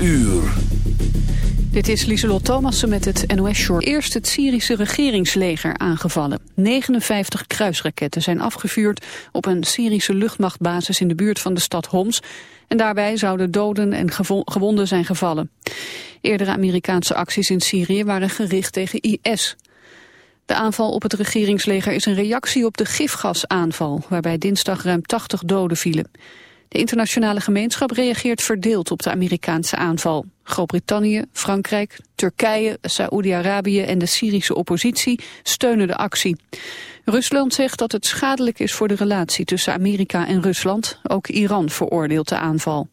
uur. Dit is Lieselot Thomassen met het NOS-short. Eerst het Syrische regeringsleger aangevallen. 59 kruisraketten zijn afgevuurd op een Syrische luchtmachtbasis in de buurt van de stad Homs. En daarbij zouden doden en gewonden zijn gevallen. Eerdere Amerikaanse acties in Syrië waren gericht tegen IS. De aanval op het regeringsleger is een reactie op de gifgasaanval... waarbij dinsdag ruim 80 doden vielen. De internationale gemeenschap reageert verdeeld op de Amerikaanse aanval. Groot-Brittannië, Frankrijk, Turkije, Saoedi-Arabië en de Syrische oppositie steunen de actie. Rusland zegt dat het schadelijk is voor de relatie tussen Amerika en Rusland. Ook Iran veroordeelt de aanval.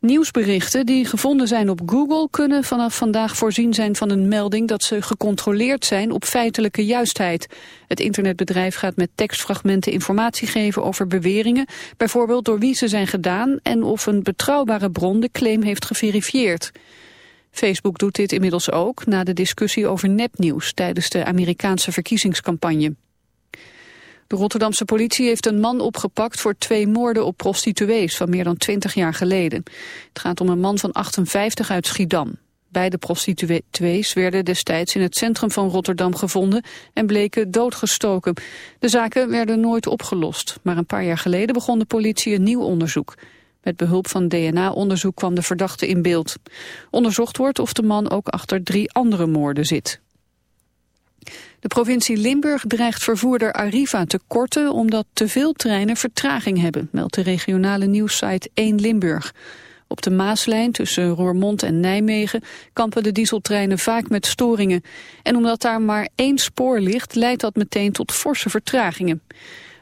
Nieuwsberichten die gevonden zijn op Google kunnen vanaf vandaag voorzien zijn van een melding dat ze gecontroleerd zijn op feitelijke juistheid. Het internetbedrijf gaat met tekstfragmenten informatie geven over beweringen, bijvoorbeeld door wie ze zijn gedaan en of een betrouwbare bron de claim heeft geverifieerd. Facebook doet dit inmiddels ook na de discussie over nepnieuws tijdens de Amerikaanse verkiezingscampagne. De Rotterdamse politie heeft een man opgepakt voor twee moorden op prostituees van meer dan 20 jaar geleden. Het gaat om een man van 58 uit Schiedam. Beide prostituees werden destijds in het centrum van Rotterdam gevonden en bleken doodgestoken. De zaken werden nooit opgelost, maar een paar jaar geleden begon de politie een nieuw onderzoek. Met behulp van DNA-onderzoek kwam de verdachte in beeld. Onderzocht wordt of de man ook achter drie andere moorden zit. De provincie Limburg dreigt vervoerder Arriva te korten omdat te veel treinen vertraging hebben, meldt de regionale nieuwssite 1 Limburg. Op de Maaslijn tussen Roermond en Nijmegen kampen de dieseltreinen vaak met storingen. En omdat daar maar één spoor ligt, leidt dat meteen tot forse vertragingen.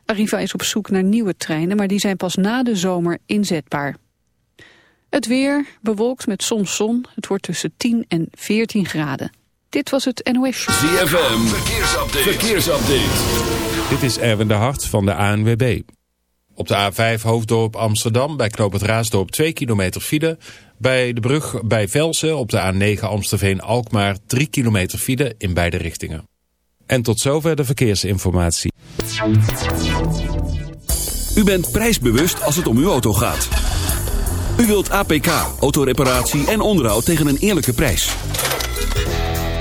Arriva is op zoek naar nieuwe treinen, maar die zijn pas na de zomer inzetbaar. Het weer bewolkt met soms zon. Het wordt tussen 10 en 14 graden. Dit was het NOS ZFM, verkeersupdate. verkeersupdate. Dit is Erwin de Hart van de ANWB. Op de A5 Hoofddorp Amsterdam bij Knoop het Raasdorp 2 kilometer file. Bij de brug bij Velsen op de A9 Amstelveen-Alkmaar 3 kilometer file in beide richtingen. En tot zover de verkeersinformatie. U bent prijsbewust als het om uw auto gaat. U wilt APK, autoreparatie en onderhoud tegen een eerlijke prijs.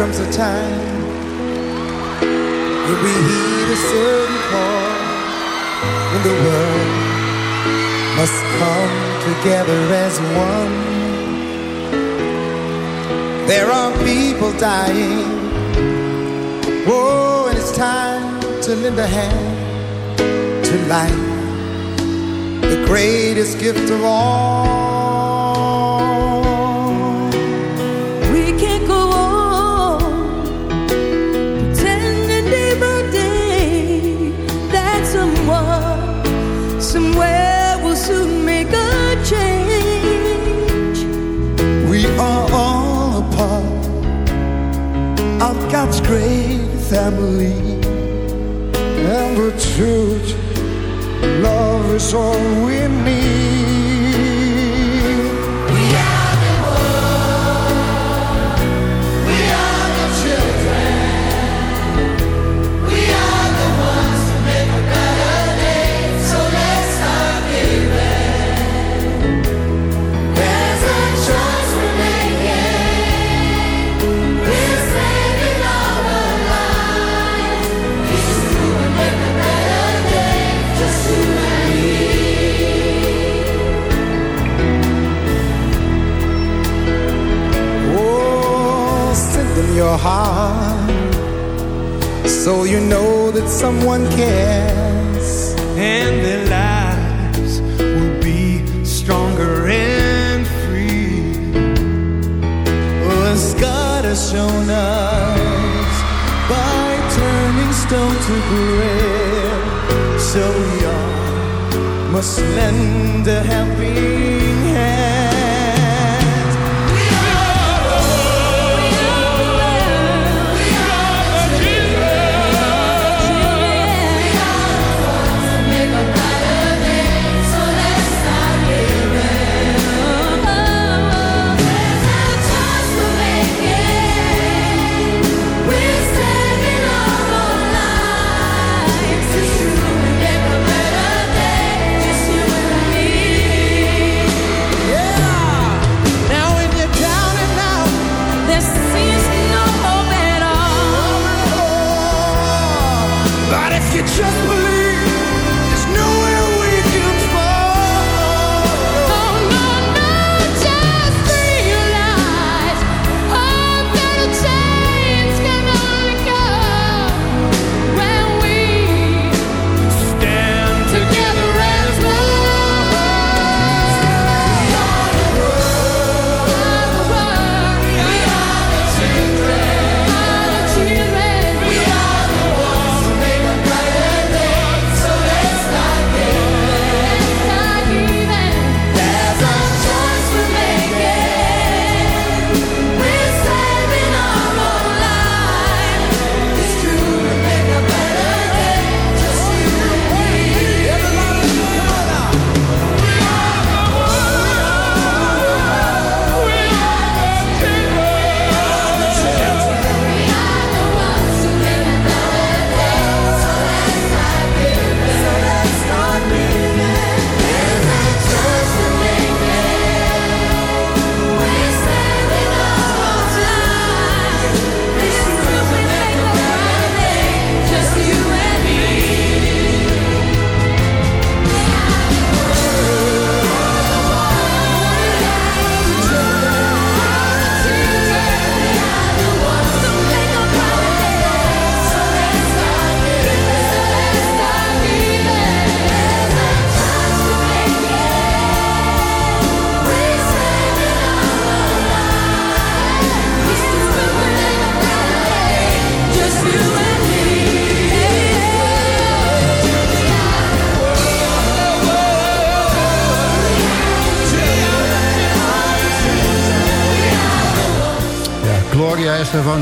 Comes a time when we heed a certain call, when the world must come together as one. There are people dying. Oh, and it's time to lend a hand to life, the greatest gift of all. Family. And the truth, love is all we need. Someone cares. and their lives will be stronger and free. Oh, as God has shown us by turning stone to bread. So we all must lend a helping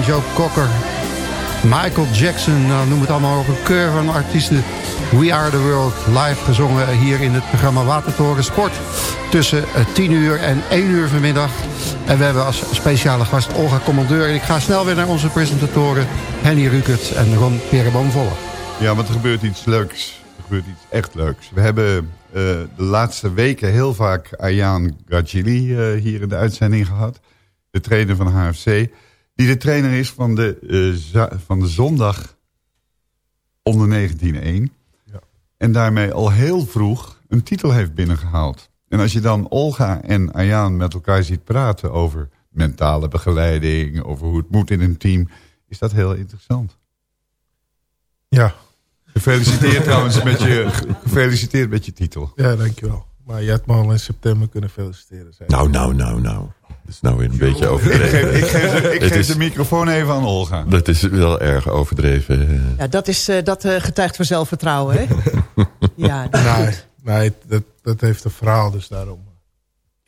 Joe Cocker. Michael Jackson, nou, noem het allemaal ook een keur van artiesten. We Are The World, live gezongen hier in het programma Watertoren Sport. Tussen eh, 10 uur en 1 uur vanmiddag. En we hebben als speciale gast Olga Commandeur. En ik ga snel weer naar onze presentatoren Henny Rukert en Ron Perenboom-Volle. Ja, want er gebeurt iets leuks. Er gebeurt iets echt leuks. We hebben eh, de laatste weken heel vaak Ayaan Gajili eh, hier in de uitzending gehad. De trainer van HFC. Die de trainer is van de, eh, za- van de zondag onder 19-1. Ja. En daarmee al heel vroeg een titel heeft binnengehaald. En als je dan Olga en Ayaan met elkaar ziet praten over mentale begeleiding... over hoe het moet in een team, is dat heel interessant. Ja, Gefeliciteerd trouwens met je, gefeliciteerd met je titel. ja, dankjewel. Maar je had me al in september kunnen feliciteren. Nou, nou, nou, nou. Dat is nou weer een beetje Ik overdreven. geef, ik geef, de, ik Het geef is- de microfoon even aan Olga. Dat is wel erg overdreven. Ja, dat, is, eh, dat eh, getuigt van zelfvertrouwen, hè? ja, dat nee, nee dat, dat heeft een verhaal, dus daarom.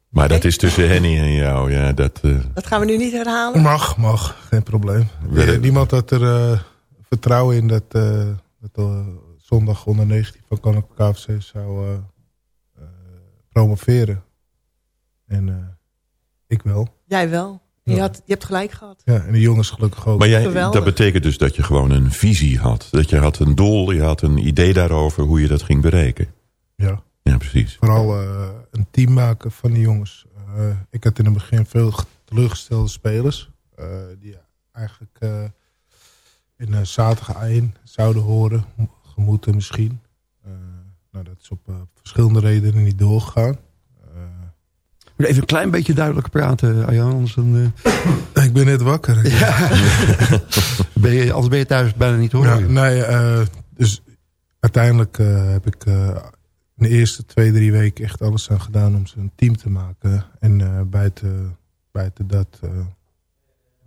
Maar dat is tussen Henny en jou. Ja, dat, eh, Dat gaan we nu niet herhalen. Mag, mag, geen probleem. We- Niemand had er eh, vertrouwen in dat, eh, dat zondag onder 19 van Koninklijke KFC zou eh, eh, promoveren. En eh, ik wel. Jij wel. Je, Ja. had, je hebt gelijk gehad. Ja, en de jongens gelukkig ook. maar jij, Geweldig. dat betekent dus dat je gewoon een visie had. Dat je had een doel, je had een idee daarover hoe je dat ging bereiken. Ja. Ja, precies. Vooral eh, een team maken van die jongens. Eh, ik had in het begin veel teleurgestelde spelers. eh, die eigenlijk eh, in zaterdag 1 zouden horen. Gemoeten misschien. Eh, nou, dat is op verschillende redenen niet doorgegaan. Even een klein beetje duidelijker praten, Arjan. Anders dan, ik ben net wakker. Ja. ben je, anders ben je thuis bijna niet hoor. Ja, nee, eh, dus uiteindelijk eh, heb ik eh, in de eerste twee, drie weken echt alles aan gedaan om ze een team te maken. En eh, buiten, buiten dat... eh,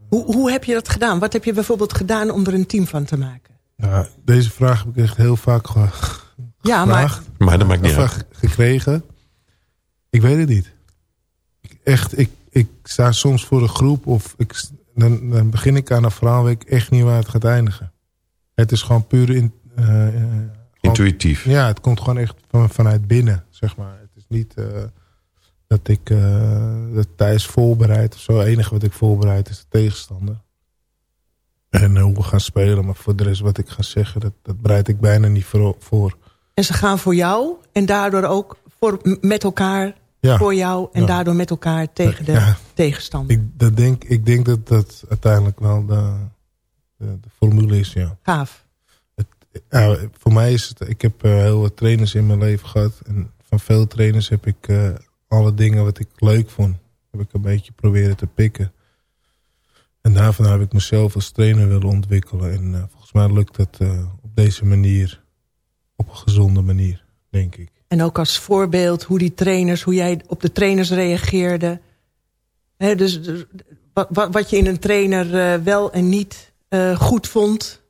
Hoe, hoe heb je dat gedaan? Wat heb je bijvoorbeeld gedaan om er een team van te maken? nou, deze vraag heb ik echt heel vaak ge Ja, maar gevraagd. Maar dat maakt niet uit. eh, gekregen. Ik weet het niet. Echt, ik, ik sta soms voor een groep of ik, dan, dan begin ik aan een verhaal weet ik echt niet waar het gaat eindigen. Het is gewoon puur in, eh, eh, gewoon- Intuïtief. Ja, het komt gewoon echt van, vanuit binnen, zeg maar. Het is niet eh, dat ik eh dat Thijs voorbereid of zo. Het enige wat ik voorbereid is de tegenstander. En hoe we gaan spelen. Maar voor de rest wat ik ga zeggen, dat, dat bereid ik bijna niet voor. voor. En ze gaan voor jou en daardoor ook voor, met elkaar Ja. voor jou... en Ja. daardoor met elkaar tegen de Ja. tegenstander. Ik, dat denk, ik denk dat dat uiteindelijk wel de, de, de formule is, ja. Gaaf. Voor mij is het... Ik heb eh, heel wat trainers in mijn leven gehad. En van veel trainers heb ik eh, alle dingen wat ik leuk vond... heb ik een beetje proberen te pikken. En daarvan heb ik mezelf als trainer willen ontwikkelen. En eh, volgens mij lukt dat op deze manier. Op een gezonde manier, denk ik. En ook als voorbeeld hoe die trainers, hoe jij op de trainers reageerde. Hè, dus dus wat, wat, wat je in een trainer eh, wel en niet eh, goed vond.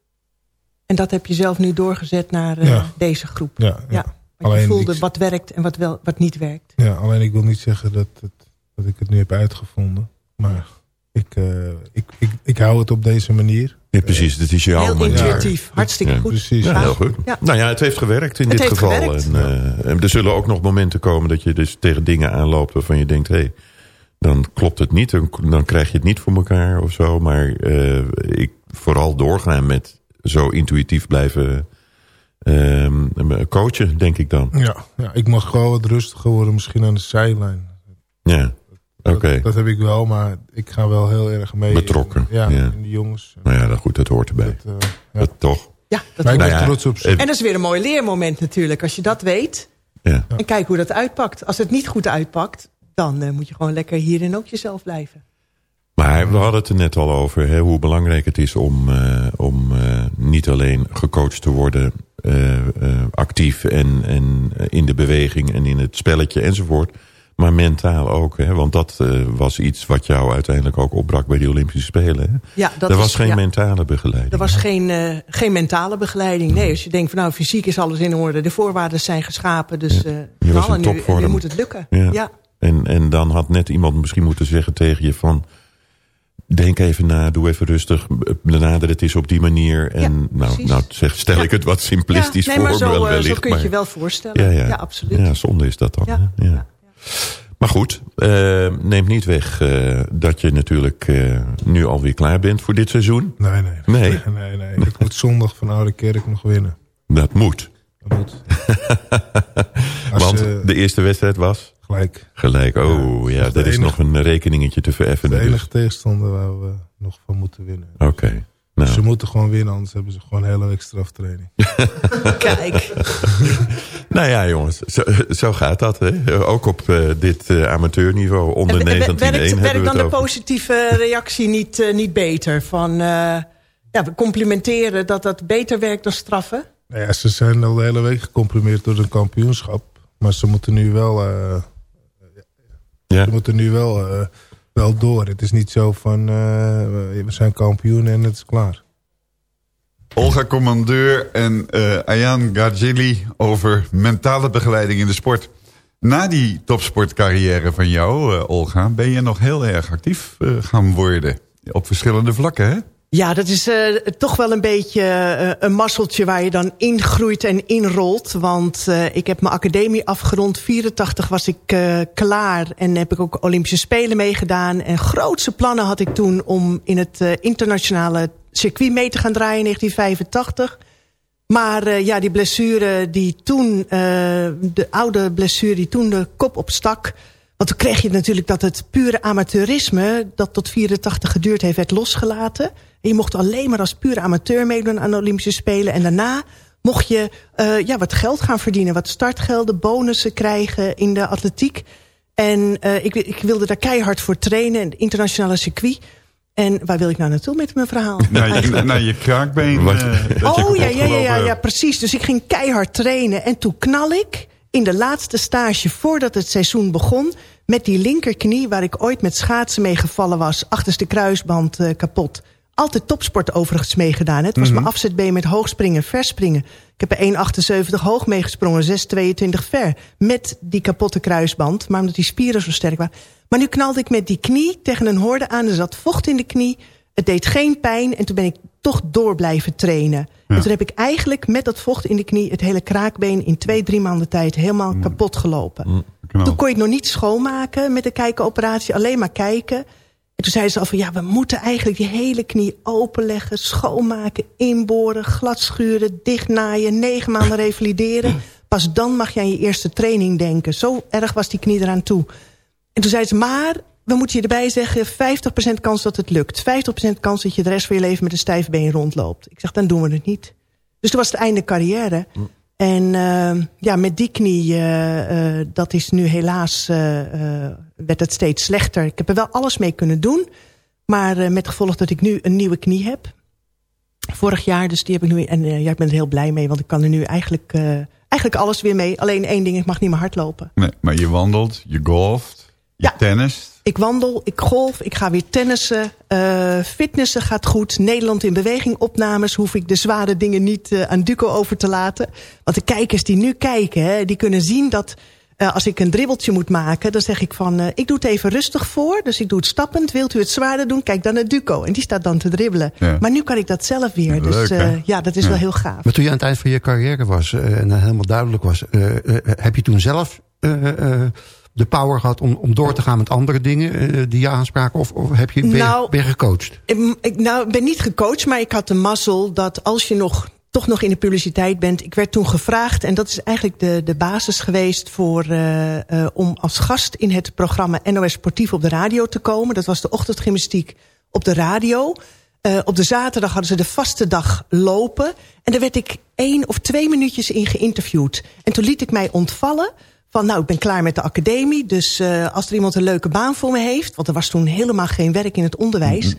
En dat heb je zelf nu doorgezet naar eh, Ja. deze groep. Ja, ja. Want je Alleen voelde ik- wat werkt en wat, wel, wat niet werkt. Ja, alleen ik wil niet zeggen dat, het, dat ik het nu heb uitgevonden. Maar ik, eh, ik, ik, ik hou het op deze manier. Ja, precies, dit is jouw Heel manier. intuïtief, hartstikke Ja, goed. Precies. Ja, heel goed. Ja. Nou ja, het heeft gewerkt in Het dit geval. gewerkt. En, eh, en er zullen ook nog momenten komen dat je dus tegen dingen aanloopt waarvan je denkt... hé, hey, dan klopt het niet, dan, dan krijg je het niet voor elkaar of zo. Maar eh, ik vooral doorgaan met zo intuïtief blijven ehm, coachen, denk ik dan. Ja, ja, ik mag gewoon wat rustiger worden, misschien aan de zijlijn. Ja, oké. Dat, dat heb ik wel, maar ik ga wel heel erg mee. Betrokken, Ja, ja. in die jongens. Nou ja, dat, goed, dat hoort erbij. Dat, eh, ja. Dat toch? Ja, dat Maar ik Nou ben ja, trots op ze. En dat is weer een mooi leermoment natuurlijk. Als je dat weet Ja. en kijk hoe dat uitpakt. Als het niet goed uitpakt, dan eh, moet je gewoon lekker hierin ook jezelf blijven. Maar we hadden het er net al over hè, hoe belangrijk het is om, eh, om eh, niet alleen gecoacht te worden, eh, eh, actief en, en in de beweging en in het spelletje enzovoort. Maar mentaal ook, hè, want dat eh, was iets wat jou uiteindelijk ook opbrak bij die Olympische Spelen. Hè? Ja, dat er is- was geen ja. mentale begeleiding. Er was geen, eh, geen mentale begeleiding. Nee, als je denkt van nou, fysiek is alles in orde. De voorwaarden zijn geschapen. Dus eh Je was nu, nu moet het lukken. Ja. Ja. En, en dan had net iemand misschien moeten zeggen tegen je van... Denk even na, doe even rustig, benader het eens op die manier. En Ja, nou, nou zeg, stel ik het wat simplistisch Ja, nee, maar voor zo, me wellicht. zo kun je maar- je wel voorstellen. Ja, ja. Ja, absoluut. Ja, zonde is dat dan. Ja? Ja. Maar goed, eh, neemt niet weg eh, dat je natuurlijk eh, nu alweer klaar bent voor dit seizoen. Nee, nee. Nee. nee, nee. Ik moet zondag van Oude Kerk nog winnen. Dat moet. Dat moet. Als, Want de eerste wedstrijd was? Gelijk. Gelijk, oh ja, dat is de dat is nog een rekeningetje te De vereffenen. dus. enige tegenstander waar we nog van moeten winnen. Oké. Nou. Ze moeten gewoon winnen, anders hebben ze gewoon een hele week straftraining. Kijk. Nou ja, jongens, zo, zo gaat dat. Hè? Ook op eh, dit eh, amateurniveau, onder En 19 werkt, werkt het dan de over. positieve reactie niet, eh, niet beter? Van, eh, ja, we complimenteren dat dat beter werkt dan straffen? Nou ja, ze zijn al de hele week gecomprimeerd door een kampioenschap. Maar ze moeten nu wel, eh, Ja. ze moeten nu wel, eh, wel door. Het is niet zo van, eh, we zijn kampioen en het is klaar. Olga Commandeur en eh Ayaan Gargili over mentale begeleiding in de sport. Na die topsportcarrière van jou, eh, Olga, ben je nog heel erg actief gaan worden. Op verschillende vlakken, hè? Ja, dat is eh, toch wel een beetje eh, een mazzeltje waar je dan ingroeit en inrolt. Want eh, ik heb mijn academie afgerond. 84 was ik klaar en heb ik ook Olympische Spelen meegedaan. En grootste plannen had ik toen om in het internationale circuit mee te gaan draaien in 1985. Maar ja, die blessure die toen, de oude blessure die toen de kop opstak... Want toen kreeg je natuurlijk dat het pure amateurisme... dat tot 84 geduurd heeft, werd losgelaten. En je mocht alleen maar als pure amateur meedoen aan de Olympische Spelen. En daarna mocht je eh, ja, wat geld gaan verdienen. Wat startgelden, bonussen krijgen in de atletiek. En eh, ik, ik wilde daar keihard voor trainen. in Het internationale circuit. En waar wil ik nou naartoe met mijn verhaal? Naar je, eigenlijk? naar je kraakbeen. Eh, je Oh ja, ja, ja, ja, precies. Dus ik ging keihard trainen. En toen knal ik in de laatste stage voordat het seizoen begon... met die linkerknie waar ik ooit met schaatsen mee gevallen was... achterste kruisband eh, kapot. Altijd topsport overigens meegedaan. hè. Het was mijn afzetbeen met hoogspringen en verspringen. Ik heb er 1,78 hoog meegesprongen, 6,22 ver. Met die kapotte kruisband, maar omdat die spieren zo sterk waren. Maar nu knalde ik met die knie tegen een horde aan. Er zat vocht in de knie. Het deed geen pijn en toen ben ik toch door blijven trainen. En toen heb ik eigenlijk met dat vocht in de knie... het hele kraakbeen in twee, drie maanden tijd helemaal kapot gelopen. Knal. Toen kon je het nog niet schoonmaken met de kijkenoperatie. Alleen maar kijken. En toen zeiden ze al van ja, we moeten eigenlijk die hele knie openleggen, schoonmaken, inboren, gladschuren, dichtnaaien, negen maanden revalideren. Pas dan mag je aan je eerste training denken. Zo erg was die knie eraan toe. En toen zeiden ze, maar we moeten je erbij zeggen, 50% kans dat het lukt. 50% kans dat je de rest van je leven met een stijf been rondloopt. Ik zeg, dan doen we het niet. Dus toen was het einde carrière. En uh, ja, met die knie, uh, uh, dat is nu helaas, uh, werd het steeds slechter. Ik heb er wel alles mee kunnen doen. Maar met gevolg dat ik nu een nieuwe knie heb. Vorig jaar, dus die heb ik nu. En ja, ik ben er heel blij mee, want ik kan er nu eigenlijk, eigenlijk alles weer mee. Alleen één ding, ik mag niet meer hardlopen. Nee, maar je wandelt, je golft, je Ja. tennist. Ik wandel, ik golf, ik ga weer tennissen. Uh, fitnessen gaat goed. Nederland in beweging opnames. Hoef ik de zware dingen niet uh, aan Duco over te laten. Want de kijkers die nu kijken, hè, die kunnen zien dat... Uh, als ik een dribbeltje moet maken, dan zeg ik van... Uh, ik doe het even rustig voor, dus ik doe het stappend. Wilt u het zwaarder doen? Kijk dan naar Duco. En die staat dan te dribbelen. Ja. Maar nu kan ik dat zelf weer. Leuk, dus uh, ja, dat is Ja. wel heel gaaf. Maar toen je aan het eind van je carrière was eh, en helemaal duidelijk was... eh, eh, heb je toen zelf eh, eh, de power gehad om, om door te gaan met andere dingen eh, die je aanspraken? Of, of heb je, ben, Nou, ben je gecoacht? Ik, ik, nou, ik ben niet gecoacht, maar ik had de mazzel dat als je nog toch nog in de publiciteit bent. Ik werd toen gevraagd, en dat is eigenlijk de, de basis geweest... Voor, uh, uh, om als gast in het programma NOS Sportief op de radio te komen. Dat was de ochtendgymnastiek op de radio. Uh, op de zaterdag hadden ze de vaste dag lopen. En daar werd ik één of twee minuutjes in geïnterviewd. En toen liet ik mij ontvallen van nou, ik ben klaar met de academie. Dus uh, als er iemand een leuke baan voor me heeft... want er was toen helemaal geen werk in het onderwijs...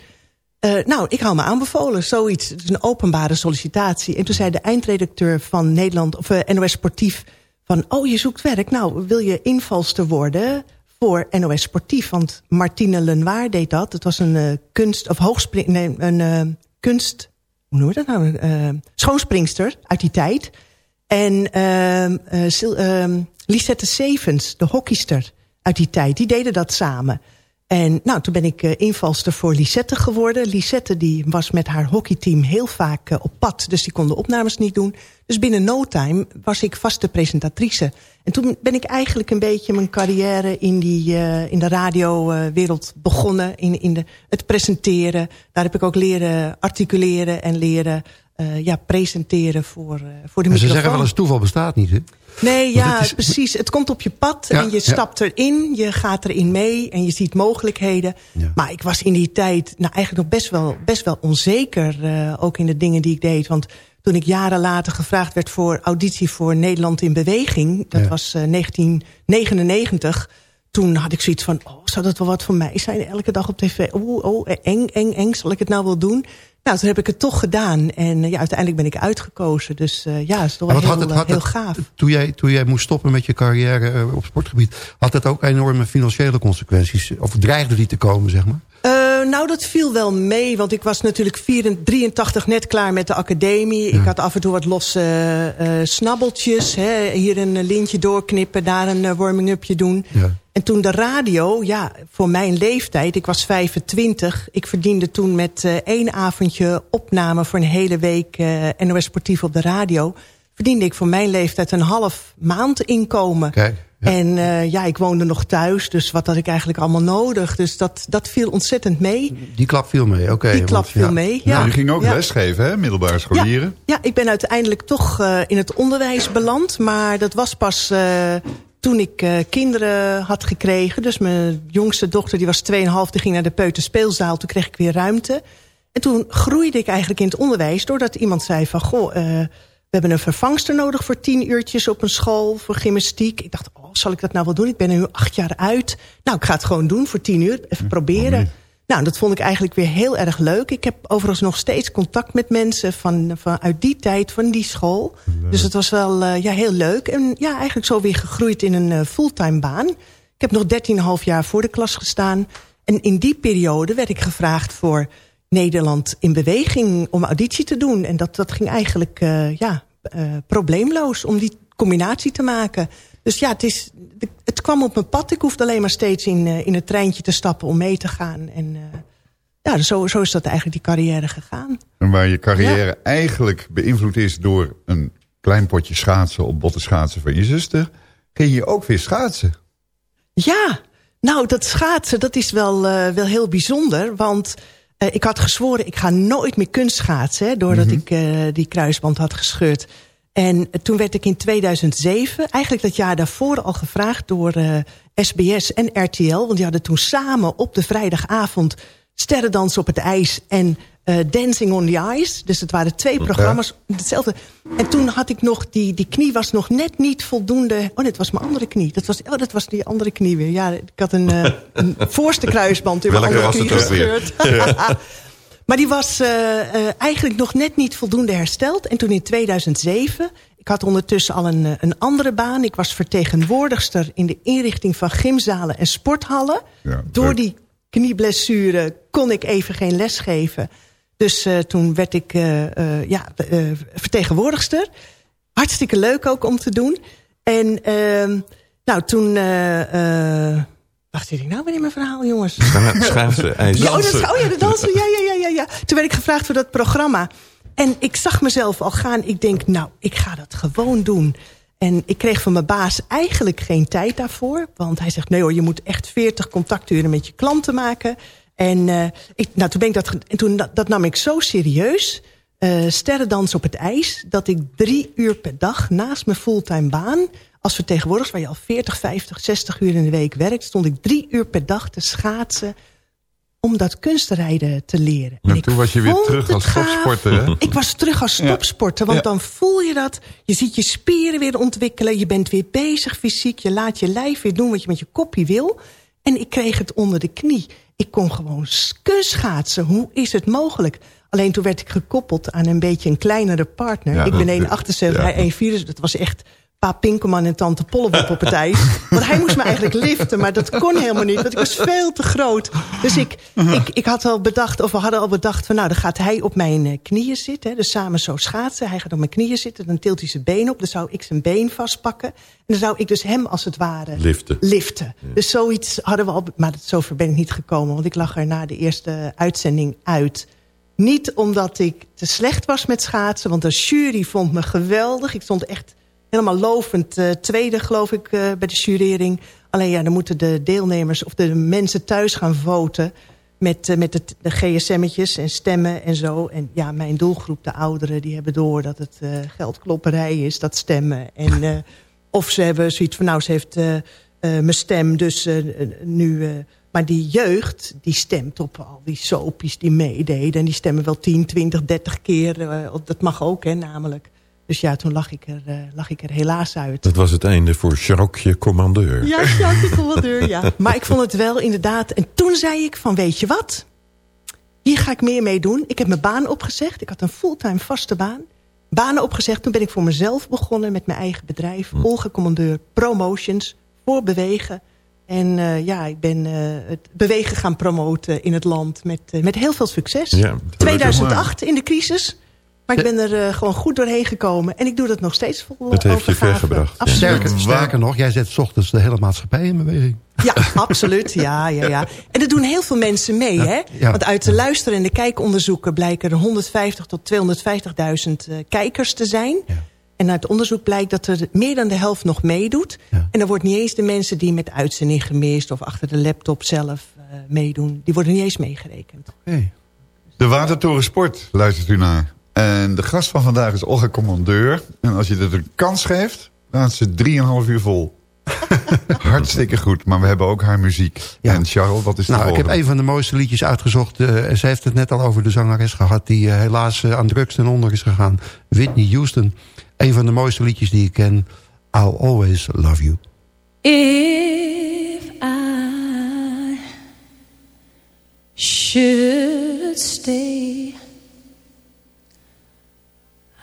Uh, nou, ik hou me aanbevolen, zoiets. Het is een openbare sollicitatie. En toen zei de eindredacteur van Nederland, of uh, NOS Sportief... van, oh, je zoekt werk. Nou, wil je invalster worden voor NOS Sportief? Want Martine Lenoir deed dat. Het was een kunst, of hoogspring... Nee, een kunst... Hoe noem je dat nou? Schoonspringster uit die tijd. En uh, uh, Lisette Sevens, de hockeyster uit die tijd... die deden dat samen... En nou, toen ben ik uh, invalster voor Lisette geworden. Lisette die was met haar hockeyteam heel vaak uh, op pad. Dus die kon de opnames niet doen. Dus binnen no time was ik vaste presentatrice. En toen ben ik eigenlijk een beetje mijn carrière in, die, uh, in de radiowereld begonnen. In, in de, het presenteren. Daar heb ik ook leren articuleren en leren uh, ja, presenteren voor, uh, voor de En ze zeggen wel eens toeval bestaat niet, hè? Nee, Want ja, het is- precies. Het komt op je pad Ja, en je ja. stapt erin. Je gaat erin mee en je ziet mogelijkheden. Maar ik was in die tijd nou, eigenlijk nog best wel, best wel onzeker. Uh, ook in de dingen die ik deed. Want toen ik jaren later gevraagd werd voor auditie voor Nederland in Beweging. Dat was uh, 1999. Toen had ik zoiets van, oh, zou dat wel wat voor mij zijn? Elke dag op tv. Oh, oh, eng, eng, eng. Zal ik het nou wel doen? Nou, toen heb ik het toch gedaan. En uh, ja, uiteindelijk ben ik uitgekozen. Dus uh, ja, het is toch wel heel, had het- had heel het- gaaf. Toen jij, toen jij moest stoppen met je carrière eh, op sportgebied... had dat ook enorme financiële consequenties? Of dreigde die te komen, zeg maar? Uh, nou, dat viel wel mee, want ik was natuurlijk 84, 83 net klaar met de academie. Ik had af en toe wat losse snabbeltjes. Hè. Hier een lintje doorknippen, daar een warming-upje doen. Ja. En toen de radio, ja, voor mijn leeftijd, ik was 25. Ik verdiende toen met één avondje opname voor een hele week uh, NOS Sportief op de radio. Verdiende ik voor mijn leeftijd een half maand inkomen. Kijk, En uh, ja, ik woonde nog thuis, dus wat had ik eigenlijk allemaal nodig? Dus dat, dat viel ontzettend mee. Die klap viel mee, oké. Die want- klap viel mee, ja. Nou, je ging ook Ja. lesgeven, hè? Middelbare scholieren. Ja, ik ben uiteindelijk toch uh, in het onderwijs beland. Maar dat was pas uh, toen ik uh, kinderen had gekregen. Dus mijn jongste dochter, die was 2,5, die ging naar de peuterspeelzaal. Toen kreeg ik weer ruimte. En toen groeide ik eigenlijk in het onderwijs... doordat iemand zei van, goh, uh, we hebben een vervangster nodig... voor tien uurtjes op een school, voor gymnastiek. Ik dacht, oh, zal ik dat nou wel doen? Ik ben er nu acht jaar uit. Nou, ik ga het gewoon doen voor tien uur, even proberen. Nou, dat vond ik eigenlijk weer heel erg leuk. Ik heb overigens nog steeds contact met mensen van, van uit die tijd, van die school. Dus het was wel eh, ja, heel leuk. En ja, eigenlijk zo weer gegroeid in een eh, fulltime baan. Ik heb nog 13,5 jaar voor de klas gestaan. En in die periode werd ik gevraagd voor Nederland in beweging om auditie te doen. En dat, dat ging eigenlijk eh, ja, eh, probleemloos om die combinatie te maken. Dus ja, het, is, het kwam op mijn pad. Ik hoefde alleen maar steeds in, eh, in het treintje te stappen om mee te gaan. En ja, zo, zo is dat eigenlijk die carrière gegaan. En waar je carrière eigenlijk beïnvloed is door een klein potje schaatsen op botte schaatsen van je zuster, ging je ook weer schaatsen. Ja, nou dat schaatsen, dat is wel, wel heel bijzonder. Want eh, ik had gezworen, ik ga nooit meer kunstschaatsen. Hè, doordat Mhm. ik eh, die kruisband had gescheurd. En eh, toen werd ik in 2007, eigenlijk dat jaar daarvoor al gevraagd door SBS en RTL. Want die hadden toen samen op de vrijdagavond Sterrendans op het ijs en eh, Dancing on the Ice. Dus het waren twee programma's, hetzelfde. En toen had ik nog, die, die knie was nog net niet voldoende... Oh, dit was mijn andere knie. Dat was, oh, dat was die andere knie weer. Ja, ik had een, eh, een voorste kruisband in mijn andere knie gescheurd. Maar die was eh, eigenlijk nog net niet voldoende hersteld. En toen in 2007, ik had ondertussen al een, een andere baan. Ik was vertegenwoordigster in de inrichting van gymzalen en sporthallen. Door die knieblessure kon ik even geen les geven. Dus eh, toen werd ik eh, eh, ja, vertegenwoordigster. Hartstikke leuk ook om te doen. En ehm, nou, toen... wacht, zit ik nou weer in mijn verhaal, jongens? Scha- Schaatsen, ijs. Ja, oh, dat, oh ja, de dansen. Ja, ja, ja, ja, ja. Toen werd ik gevraagd voor dat programma. En ik zag mezelf al gaan. Ik denk, nou, ik ga dat gewoon doen. En ik kreeg van mijn baas eigenlijk geen tijd daarvoor. Want hij zegt, nee hoor, je moet echt 40 contacturen met je klanten maken. En eh, ik, nou, toen ben ik dat, en toen, dat, dat nam ik zo serieus. eh sterrendans op het ijs. Dat ik drie uur per dag naast mijn fulltime baan... als vertegenwoordiger, waar je al 40, 50, 60 uur in de week werkt... stond ik drie uur per dag te schaatsen om dat kunstrijden te leren. En toen was je weer terug als topsporter, hè? Ik was terug als topsporter, want Ja. dan voel je dat. Je ziet je spieren weer ontwikkelen, je bent weer bezig fysiek... je laat je lijf weer doen wat je met je kopje wil. En ik kreeg het onder de knie. Ik kon gewoon kunstschaatsen. Hoe is het mogelijk? Alleen toen werd ik gekoppeld aan een beetje een kleinere partner. Ja, ik ben dat- 1,78, ja. hij 1,4. Dat was echt pa Pinkelman en tante Pollewop op het ijs. Want hij moest me eigenlijk liften, maar dat kon helemaal niet. Want ik was veel te groot. Dus ik, ik, ik had al bedacht, of we hadden al bedacht... van nou, dan gaat hij op mijn eh, knieën zitten. Dus samen zo schaatsen. Hij gaat op mijn knieën zitten, dan tilt hij zijn been op. Dan zou ik zijn been vastpakken. En dan zou ik dus hem als het ware Liften. liften. Dus zoiets hadden we al... Maar dat- zover ben ik niet gekomen. Want ik lag er na de eerste uitzending uit. Niet omdat ik te slecht was met schaatsen. Want de jury vond me geweldig. Ik stond echt helemaal lovend eh, tweede, geloof ik, eh, bij de jurering. Alleen ja, dan moeten de deelnemers of de mensen thuis gaan voten... met, eh, met de, de gsm'tjes en stemmen en zo. En ja, mijn doelgroep, de ouderen, die hebben door... dat het geldklopperij is, dat stemmen. En, of ze hebben zoiets van, nou, ze heeft mijn stem, dus nu... maar die jeugd, die stemt op al die soapies die meededen. En die stemmen wel 10, 20, 30 keer. dat mag ook, hè, namelijk. Dus ja, toen lag ik er, eh, lag ik er helaas uit. Dat was het einde voor Sjarokje Commandeur. Ja, ja, ik wel deur, ja. Maar ik vond het wel inderdaad... En toen zei ik van, weet je wat? Hier ga ik meer mee doen. Ik heb mijn baan opgezegd. Ik had een fulltime vaste baan. Banen opgezegd. Toen ben ik voor mezelf begonnen met mijn eigen bedrijf. Olga Commandeur Promotions. Voor bewegen. En eh, ja, ik ben eh, het bewegen gaan promoten in het land. Met, met heel veel succes. Ja, 2008 in de crisis. Maar ik ben er eh, gewoon goed doorheen gekomen. En ik doe dat nog steeds vol Dat heeft je vergebracht. Absoluut. Sterker, sterker nog, jij zet 's ochtends de hele maatschappij in beweging. Ja, absoluut. Ja, ja, ja. En er doen heel veel mensen mee, hè? ja. Want uit de luister- en de kijkonderzoeken blijken er 150 tot 250.000 eh, kijkers te zijn. En uit onderzoek blijkt dat er meer dan de helft nog meedoet. En dan wordt niet eens de mensen die met uitzending gemist... of achter de laptop zelf eh, meedoen, die worden niet eens meegerekend. De Watertoren Sport luistert u naar. En de gast van vandaag is Olga Commandeur. En als je het een kans geeft, dan is ze 3,5 uur vol. Hartstikke goed, maar we hebben ook haar muziek. En Charles, wat is de Nou, ik heb een van de mooiste liedjes uitgezocht. eh, en ze heeft het net al over de zangeres gehad... die eh, helaas eh, aan drugs ten onder is gegaan. Whitney Houston. Een van de mooiste liedjes die ik ken. I'll always love you. If I should stay,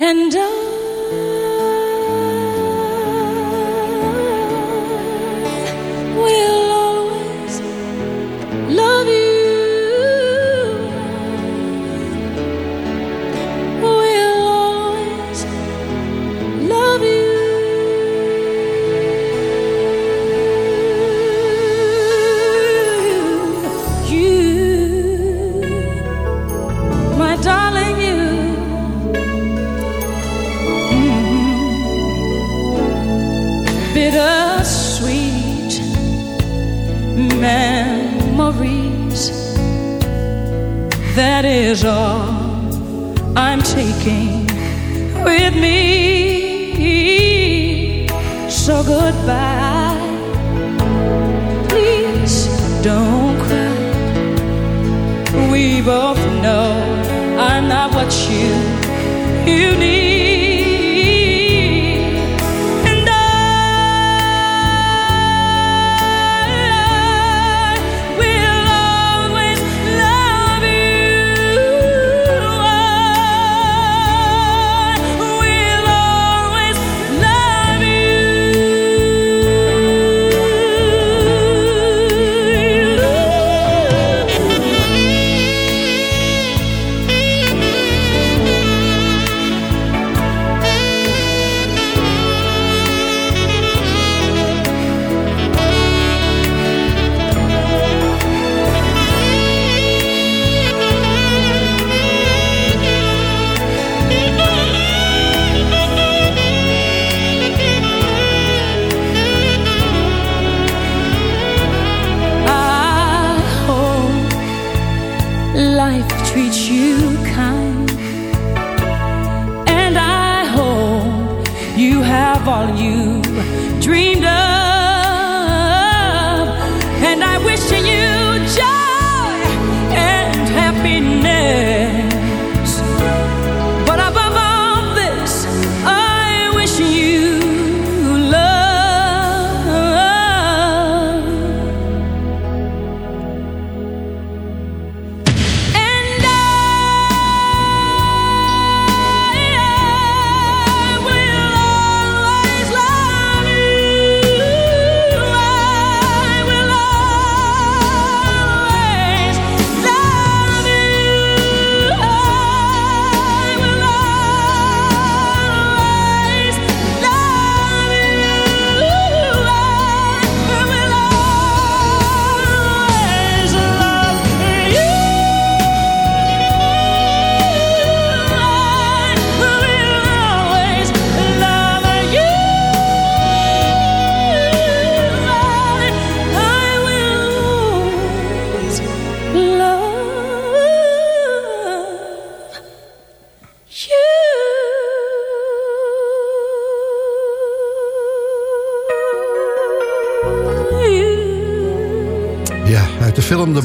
And I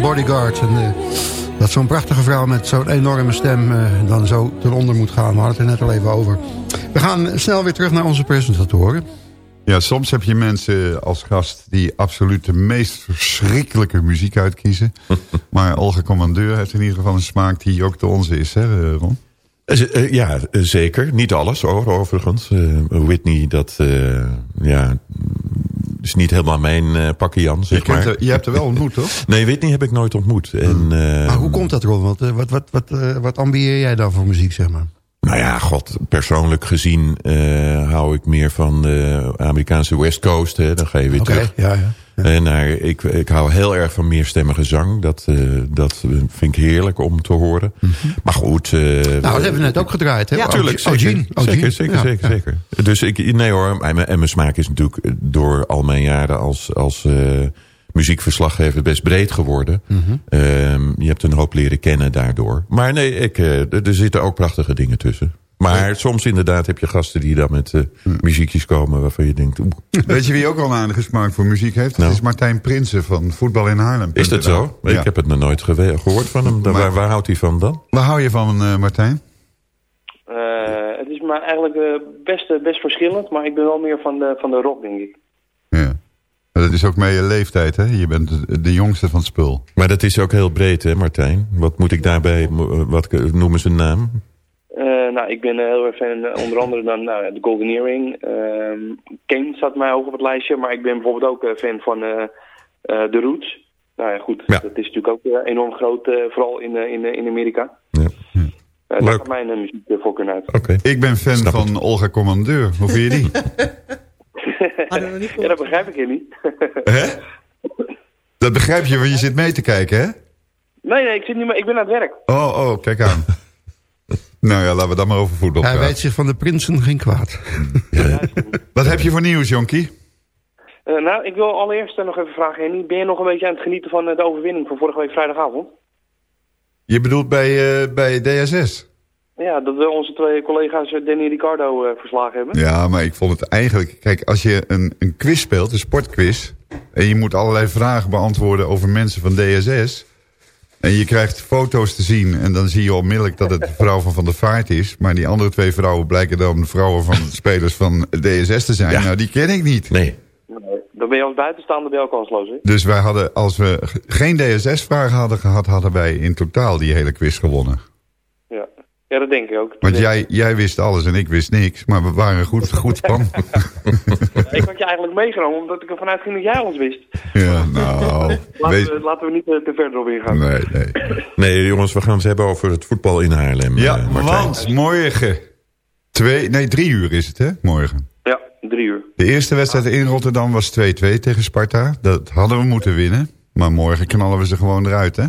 Bodyguard. En, eh, dat zo'n prachtige vrouw met zo'n enorme stem eh, dan zo ten onder moet gaan. We hadden het er net al even over. We gaan snel weer terug naar onze presentatoren. Ja, soms heb je mensen als gast die absoluut de meest verschrikkelijke muziek uitkiezen. maar Olga Commandeur heeft in ieder geval een smaak die ook de onze is, hè Ron? Eh, eh, Ja, zeker. Niet alles hoor, overigens. Eh, Whitney, dat eh, ja, is niet helemaal mijn eh pakje Jan, zeg Je, maar. er- je hebt er wel ontmoet, toch? Nee, Whitney heb ik nooit ontmoet. En, eh, Maar hoe komt dat, Ron? Eh, wat, wat, wat, eh, wat ambieer jij dan voor muziek, zeg maar? Nou ja, god, persoonlijk gezien eh, hou ik meer van de Amerikaanse West Coast. Hè, dan ga je weer Oké, terug. ja, ja. En naar, ik, ik hou heel erg van meerstemmige zang. Dat, eh, dat vind ik heerlijk om te horen. Maar goed. eh, Nou, dat hebben we net ook gedraaid, hè? Ja, tuurlijk. Eugene. Zeker, zeker, zeker, Ja, zeker, zeker. Dus ik, nee hoor, en mijn, en mijn smaak is natuurlijk door al mijn jaren als, als eh, muziekverslaggever best breed geworden. Ehm, je hebt een hoop leren kennen daardoor. Maar nee, ik, eh, er zitten ook prachtige dingen tussen. Maar soms inderdaad heb je gasten die dan met eh, muziekjes komen... waarvan je denkt, oeh, Weet je wie ook al een aardige smaak voor muziek heeft? Dat is Martijn Prinsen van Voetbal in Haarlem. Nou. is dat zo? Ja. Ik heb het nog nooit gehoord van hem. Waar, waar houdt hij van dan? Waar hou je van, eh, Martijn? Eh, het is maar eigenlijk eh, best, best verschillend, maar ik ben wel meer van de, van de rock, denk ik. Dat is ook mee je leeftijd, hè? Je bent de, jongste van het spul. Maar dat is ook heel breed, hè Martijn? Wat moet ik daarbij, wat noemen ze een naam? Eh, nou, ik ben eh, heel erg fan, eh, onder andere dan nou, de Golden Earring. Ehm Kane staat mij hoog op het lijstje, maar ik ben bijvoorbeeld ook fan van eh eh The Roots. Nou ja, goed, dat is natuurlijk ook enorm groot, eh, vooral in, in, in Amerika. Ja. Eh, daar gaat mijn uh, muziekvoorkeur uit. Ik ben fan van Olga Commandeur. Hoe vind je die? ja, dat begrijp ik hier niet. Hè? Dat begrijp je, want je zit mee te kijken, hè? nee, nee, ik, zit niet meer, ik ben aan het werk. Oh, oh, kijk aan. nou ja, laten we dan maar over voetbal Hij weet zich van de prinsen geen kwaad. Wat heb je voor nieuws, Jonkie? Eh, nou, ik wil allereerst nog even vragen, Henny. Ben je nog een beetje aan het genieten van eh, de overwinning van vorige week vrijdagavond? Je bedoelt bij, eh, bij DSS? Ja, dat we onze twee collega's Danny en Ricardo eh, verslagen hebben. Ja, maar ik vond het eigenlijk... Kijk, als je een, een quiz speelt, een sportquiz... en je moet allerlei vragen beantwoorden over mensen van DSS... en je krijgt foto's te zien... en dan zie je onmiddellijk dat het de vrouw van Van der Vaart is... maar die andere twee vrouwen blijken dan de vrouwen van de spelers van DSS te zijn. Nou, die ken ik niet. Nee. Nee, Dan ben je als buitenstaander ben je ook kansloos, hè? Dus wij hadden, als we geen DSS-vragen hadden gehad... hadden wij in totaal die hele quiz gewonnen. Ja, dat denk ik ook. Want jij, jij wist alles en ik wist niks. Maar we waren goed, goed span. Ik had je eigenlijk meegenomen omdat ik ervan uitging dat jij alles wist. ja, nou... Laten, wees- we, laten we niet eh, te verder op ingaan. Nee, nee. Nee, jongens, we gaan het hebben over het voetbal in Haarlem. Ja, eh, want morgen... Twee, nee, drie uur is het, hè? Morgen. Ja, drie uur. De eerste wedstrijd in Rotterdam was 2-2 tegen Sparta. Dat hadden we moeten winnen. Maar morgen knallen we ze gewoon eruit, hè?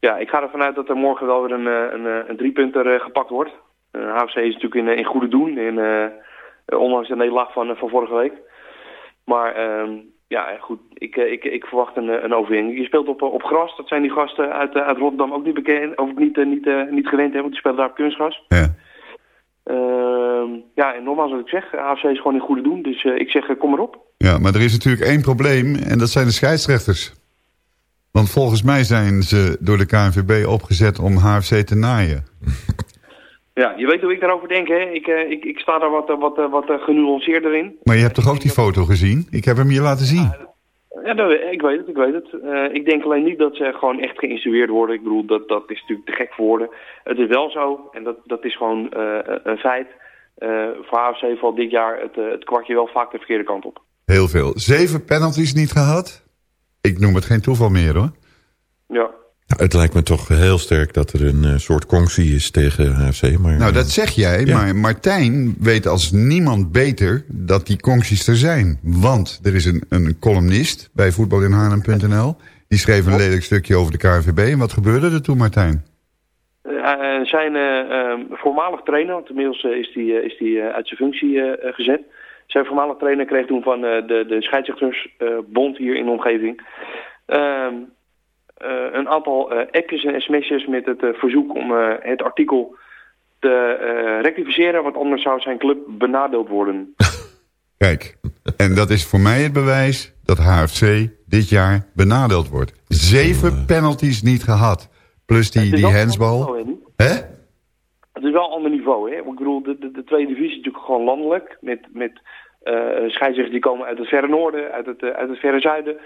Ja, ik ga ervan uit dat er morgen wel weer een, eh, een, eh, een driepunter eh, gepakt wordt. HFC is natuurlijk in, in goede doen, in, ondanks de nederlaag van, van vorige week. Maar ehm, ja, goed, ik, ik, ik verwacht een, een overwinning. Je speelt op, op gras, dat zijn die gasten uit, uit Rotterdam ook niet bekend, of niet, niet, niet gewend hebben, want die spelen daar op kunstgras. Ja. Ehm, ja, en nogmaals wat ik zeg, AFC is gewoon in goede doen, dus ik zeg kom erop. Ja, maar er is natuurlijk één probleem en dat zijn de scheidsrechters. Want volgens mij zijn ze door de KNVB opgezet om HFC te naaien. Ja, je weet hoe ik daarover denk, hè? Ik, eh, ik, ik sta daar wat, eh, wat, eh, wat genuanceerder in. Maar je hebt toch ook die foto gezien? Ik heb hem je laten zien. Ja, dat, ik weet het, ik weet het. Ik denk alleen niet dat ze gewoon echt geïnstrueerd worden. Ik bedoel, dat, dat is natuurlijk te gek voor woorden. Het is wel zo, en dat, dat is gewoon een feit. Voor AFC valt dit jaar het, het kwartje wel vaak de verkeerde kant op. Heel veel. Zeven penalties niet gehad. Ik noem het geen toeval meer, hoor. Ja. Nou, het lijkt me toch heel sterk dat er een eh, soort conctie is tegen HFC. Maar, Nou, eh, dat zeg jij, Ja. maar Martijn weet als niemand beter dat die concties er zijn. Want er is een, een columnist bij voetbalinhaarlem.nl. Die schreef een lelijk stukje over de KNVB. En wat gebeurde er toen, Martijn? Eh, zijn eh, ehm, voormalig trainer, want inmiddels eh, is die, eh, is die eh, uit zijn functie eh, eh, gezet. Zijn voormalig trainer kreeg toen van eh, de, de scheidsrechtersbond hier in de omgeving... ehm, eh, een aantal eh, appjes en sms'jes met het eh, verzoek om eh, het artikel te eh, rectificeren... want anders zou zijn club benadeeld worden. Kijk, en dat is voor mij het bewijs dat HFC dit jaar benadeeld wordt. Zeven penalties niet gehad. Plus die, die handsbal. Hè? Het is wel een ander niveau, hè? Want Ik bedoel, de, de, de tweede divisie is natuurlijk gewoon landelijk. Met, met eh scheidsrechters die komen uit het verre noorden, uit het, eh, uit het verre zuiden.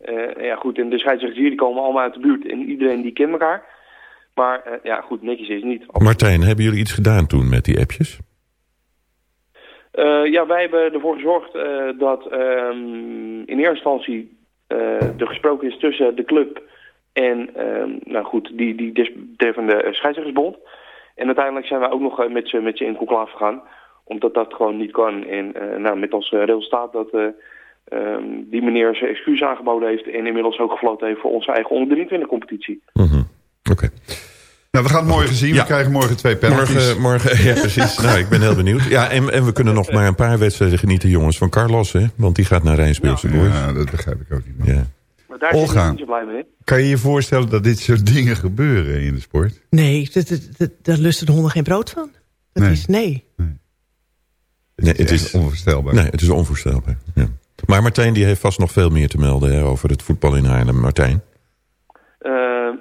Eh, ja, goed, en de scheidsrechters hier die komen allemaal uit de buurt. En iedereen die kent elkaar. Maar ja, goed, netjes is niet. Martijn, hebben jullie iets gedaan toen met die appjes? Ja, wij hebben ervoor gezorgd dat ehm, in eerste instantie er gesproken is tussen de club en ehm, nou goed, die, die desbetreffende scheidsrechtersbond. En uiteindelijk zijn wij ook nog eh, met ze met ze in conclave gegaan, omdat dat gewoon niet kan. En eh, nou, met als eh, resultaat dat eh, ehm, die meneer zijn excuus aangeboden heeft en inmiddels ook gefloten heeft voor onze eigen onder 23 competitie. Mhm. Oké. Nou, we gaan het morgen zien. Ja. We krijgen morgen twee penalties. Morgen, morgen, ja precies. Nou, ik ben heel benieuwd. Ja, en, en we kunnen nog maar een paar wedstrijden genieten, jongens, van Carlos, hè? Want die gaat naar Rijnspeelse Boys. Ja, dat begrijp ik ook niet. man. Ja. Daar Olga. ik niet zo blij mee. Kan je je voorstellen dat dit soort dingen gebeuren in de sport? Nee, dat- dat- dat- daar lusten de honden geen brood van. Dat Nee. is nee. Nee, het is onvoorstelbaar. Nee, het is onvoorstelbaar. Ja. Maar Martijn die heeft vast nog veel meer te melden hè, over het voetbal in Haarlem. Martijn? Eh,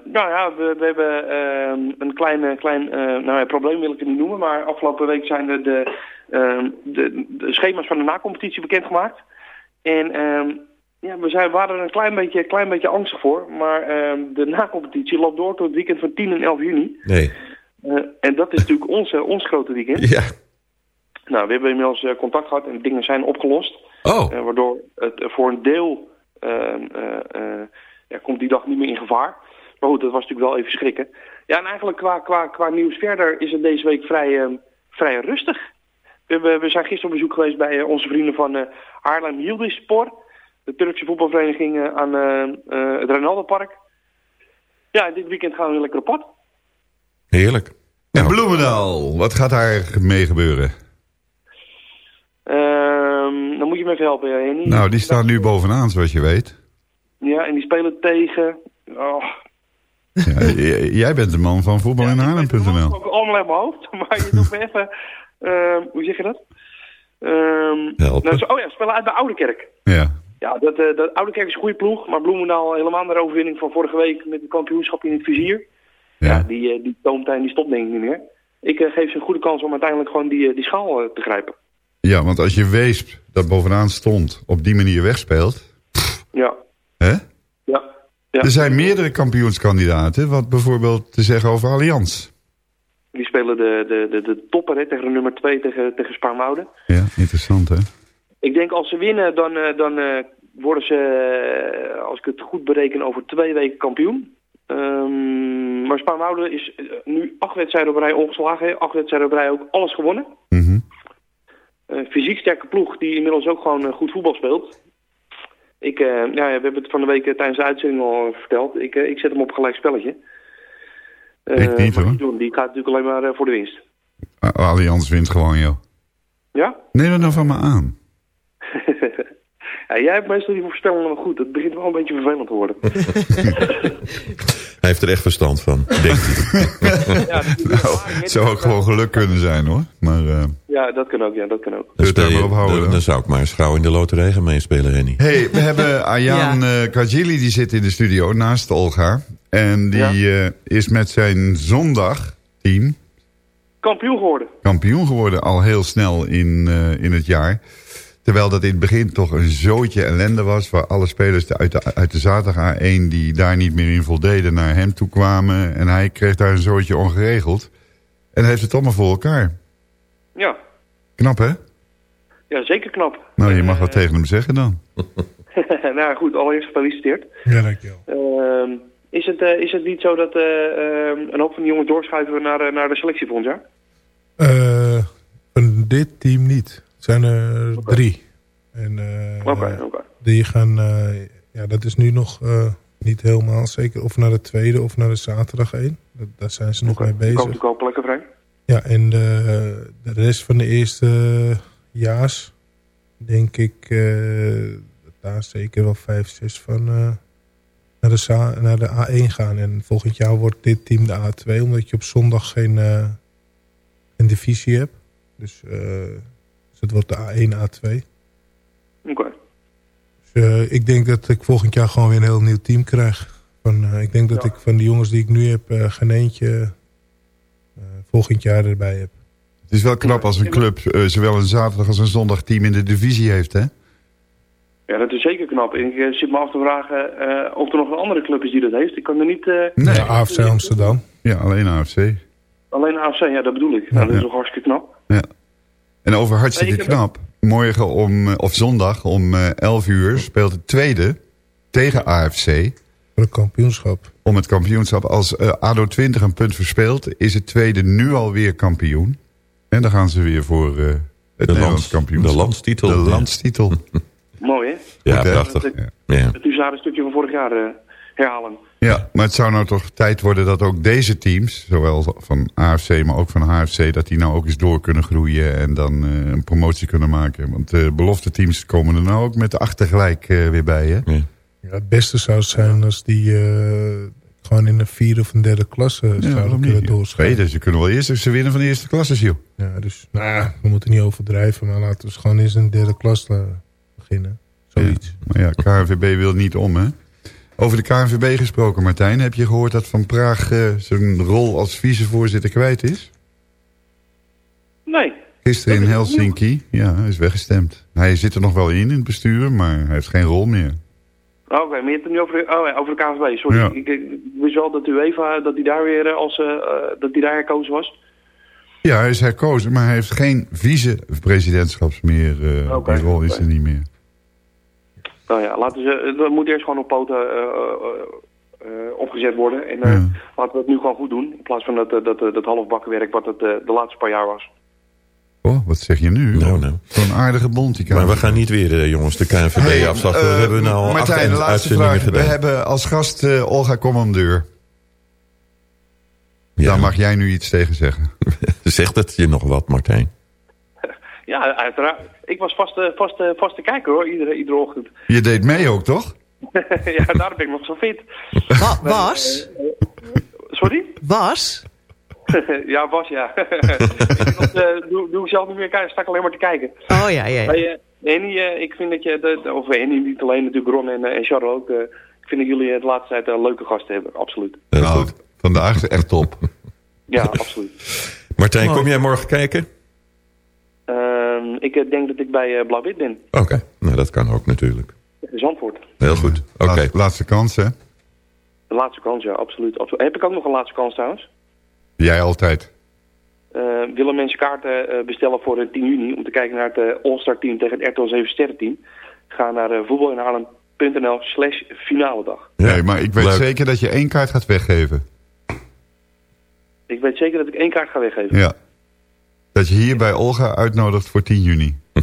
nou ja, we, we hebben ehm, een klein, eh, klein eh, nou ja, probleem wil ik het niet noemen, maar afgelopen week zijn er de, ehm, de, de schema's van de nacompetitie bekendgemaakt. En ehm, ja, we zijn, waren er een klein beetje, klein beetje angstig voor, maar ehm, de nacompetitie loopt door tot het weekend van 10 en 11 juni. Nee. Eh, en dat is natuurlijk ons, ons grote weekend. Ja. Nou, we hebben inmiddels eh, contact gehad en dingen zijn opgelost. Oh. Eh, waardoor het voor een deel ehm, eh, eh, ja, komt die dag niet meer in gevaar. Maar goed, dat was natuurlijk wel even schrikken. Ja, en eigenlijk qua, qua, qua nieuws verder is het deze week vrij, ehm, vrij rustig. We, we zijn gisteren op bezoek geweest bij onze vrienden van Haarlem Yildispor. De Turkse voetbalvereniging eh, aan eh, eh, het Ronaldo-park. Ja, en dit weekend gaan we lekker op pad. Heerlijk. En Bloemendaal, wat gaat daar mee gebeuren? Ehm, dan moet je me even helpen, Henny. Nou, die staan nu bovenaan, zoals je weet. Ja, en die spelen tegen... Oh, Ja, jij bent de man van voetbalinhaarlem.nl. ook allemaal uit mijn hoofd. Maar je doet me even... ehm, hoe zeg je dat? Ehm Helpen. nou, zo- oh ja, spelen uit bij Oudekerk. Ja. Ja, dat, eh dat Oudekerk is een goede ploeg. Maar Bloemendaal helemaal naar de overwinning van vorige week met het kampioenschap in het vizier. Ja, die, eh, die toomtijn die stopt denk ik niet meer. Ik eh, geef ze een goede kans om uiteindelijk gewoon die, eh, die schaal eh, te grijpen. ja, want als je Weesp, dat bovenaan stond, op die manier wegspeelt... Ja. Hè? Ja. ja. Er zijn meerdere kampioenskandidaten, wat bijvoorbeeld te zeggen over Allianz. Die spelen de, de, de, de topper hè, tegen de nummer 2 tegen, tegen Spaarnwouden. Ja, interessant hè? Ik denk als ze winnen, dan, eh, dan eh, worden ze, eh, als ik het goed bereken, over twee weken kampioen. Ehm, maar Spaarnwoude is nu acht wedstrijden op rij ongeslagen. Acht wedstrijden op rij ook alles gewonnen. Eh, fysiek sterke ploeg die inmiddels ook gewoon goed voetbal speelt. Ik, ja, we hebben het van de week tijdens de uitzending al verteld. Ik, ik zet hem op gelijk spelletje. Ik niet, hoor. die doen, die gaat natuurlijk alleen maar voor de winst. Allianz wint gewoon, joh. Ja? Neem dat nou van me aan. ja jij hebt meestal die voorspellingen wel goed. Het begint wel een beetje vervelend te worden. Hij heeft er echt verstand van, denkt hij. nou, het zou ook gewoon geluk kunnen zijn, hoor. Maar eh Ja, dat kan ook. Ja, dat kan ook. Dan, daar speel maar je- op houden, dan, dan zou ik maar eens gauw in de loterij gaan meespelen, Henny. hey, we hebben Ayaan eh Kajili, die zit in de studio naast Olga. En die eh, is met zijn zondagteam Kampioen geworden. kampioen geworden al heel snel in, eh, in het jaar. Terwijl dat in het begin toch een zootje ellende was... waar alle spelers uit de, uit de zaterdag A1 die daar niet meer in voldeden... naar hem toe kwamen. En hij kreeg daar een zootje ongeregeld. En heeft het allemaal voor elkaar. Ja. Knap, hè? ja, zeker knap. Nou, je mag wat tegen hem zeggen dan. nou goed, allereerst gefeliciteerd. Ja, dankjewel. Ehm, is, het, eh, is het niet zo dat eh, ehm, een hoop van die jongens doorschuiven naar, eh, naar de selectie volgend jaar? Eh, van dit team niet. Zijn er drie. En, eh, Oké. Die gaan, eh, ja, dat is nu nog eh, niet helemaal zeker. Of naar de tweede of naar de zaterdag één. Dat, daar zijn ze nog mee bezig. natuurlijk ook plekken vrij. Ja, en de, de rest van de eerste jaars, denk ik, eh, dat daar zeker wel vijf, zes van eh, naar, de naar de A1 gaan. En volgend jaar wordt dit team de A2, omdat je op zondag geen, eh, geen divisie hebt. Dus, eh, dus het wordt de A1, A2. Oké. Dus, eh, ik denk dat ik volgend jaar gewoon weer een heel nieuw team krijg. Van, eh, ik denk dat ik van de jongens die ik nu heb, eh, geen eentje eh, volgend jaar erbij heb. Het is wel knap als een club eh, zowel een zaterdag als een zondag team in de divisie heeft, hè? Ja, dat is zeker knap. Ik zit me af te vragen eh, of er nog een andere club is die dat heeft. Ik kan er niet... eh, Nee. AFC Amsterdam. Ja, alleen AFC. Alleen AFC, ja, dat bedoel ik. Nou, dat is toch hartstikke knap. Ja. En over hartstikke knap. Morgen om, eh, of zondag om eh, 11 uur speelt het tweede tegen AFC. Voor het kampioenschap. Om het kampioenschap. Als eh, ADO 20 een punt verspeelt, is het tweede nu alweer kampioen. En dan gaan ze weer voor eh, het lands- kampioenschap. de landstitel, De ja. landstitel. Mooi, hè? Ja, prachtig. Het, Ja. het Huzarenstukje van vorig jaar. eh, herhalen. Ja, maar het zou nou toch tijd worden dat ook deze teams, zowel van AFC, maar ook van HFC, dat die nou ook eens door kunnen groeien en dan eh, een promotie kunnen maken. Want de belofte teams komen er nou ook met de achtergelijk eh, weer bij, hè? Ja, het beste zou zijn als die eh, gewoon in een vierde of een derde klasse zouden waarom kunnen doorschrijven. Tweede, ze kunnen wel eerst ze winnen van de eerste klasses, joh. Ja, dus nou, ja, we moeten niet overdrijven, maar laten we eens gewoon eens in een derde klas eh, beginnen. Zoiets. Maar ja, KNVB wil niet om, hè? Over de KNVB gesproken, Martijn. Heb je gehoord dat Van Praag eh, zijn rol als vicevoorzitter kwijt is? Nee. Gisteren in Helsinki. Ja, hij is weggestemd. Hij zit er nog wel in, in het bestuur, maar hij heeft geen rol meer. Oké, maar je hebt het nu over de, oh, over de KNVB, sorry. Ja. Ik, ik wist wel dat UEFA, dat hij daar weer eh, als, eh, dat hij daar herkozen was. Ja, hij is herkozen, maar hij heeft geen vice-presidentschaps meer. die rol is er niet meer. Nou ja, laten ze, dat moet eerst gewoon op poten eh, eh, eh, opgezet worden. En eh, laten we het nu gewoon goed doen. In plaats van dat, eh, dat, eh, dat halfbakken werk wat het eh, de laatste paar jaar was. Oh, wat zeg je nu? Nou, nou. Zo'n aardige bond, die Maar we gaan niet weer, eh, jongens, de KNVB Hey, afslachten. eh, dat hebben we nou al Martijn, acht de laatste vraag. gedaan. We hebben als gast eh, Olga Commandeur. Daar mag jij nu iets tegen zeggen. Zegt het je nog wat, Martijn? Ja, uiteraard. Ik was vast, eh, vast, eh, vast te kijken hoor, iedere, iedere ochtend. Je deed mee ook, toch? ja, daarom ben ik nog zo fit. Wa- was? Sorry? Was? ja, was ja. dat eh, doe, doe ik zelf niet meer kijken, sta ik alleen maar te kijken. Oh ja, ja, ja. Hey, eh, Henny, eh, ik vind dat je, de, of Henny, niet alleen natuurlijk Ron en, eh, en Charles ook. eh, ik vind dat jullie het de laatste tijd eh, leuke gasten hebben, absoluut. Nou, vandaag is echt top. Ja, absoluut. Martijn, kom jij morgen kijken? Ehm, ik eh, denk dat ik bij uh, Blauw-Wit ben. Oké, nou dat kan ook natuurlijk. Zandvoort. Heel goed, oké. Laatste, laatste kans, hè? De laatste kans, ja, absoluut, absoluut. Heb ik ook nog een laatste kans trouwens? Jij altijd. Eh, willen mensen kaarten eh, bestellen voor eh, 10 juni om te kijken naar het eh, All-Star team tegen het RTL 7 sterren team? Ga naar uh, voetbalinhalen.nl slash finale dag. nee, maar ik weet leuk. zeker dat je één kaart gaat weggeven. Ik weet zeker dat ik één kaart ga weggeven. Ja. Dat je hier bij Olga uitnodigt voor 10 juni.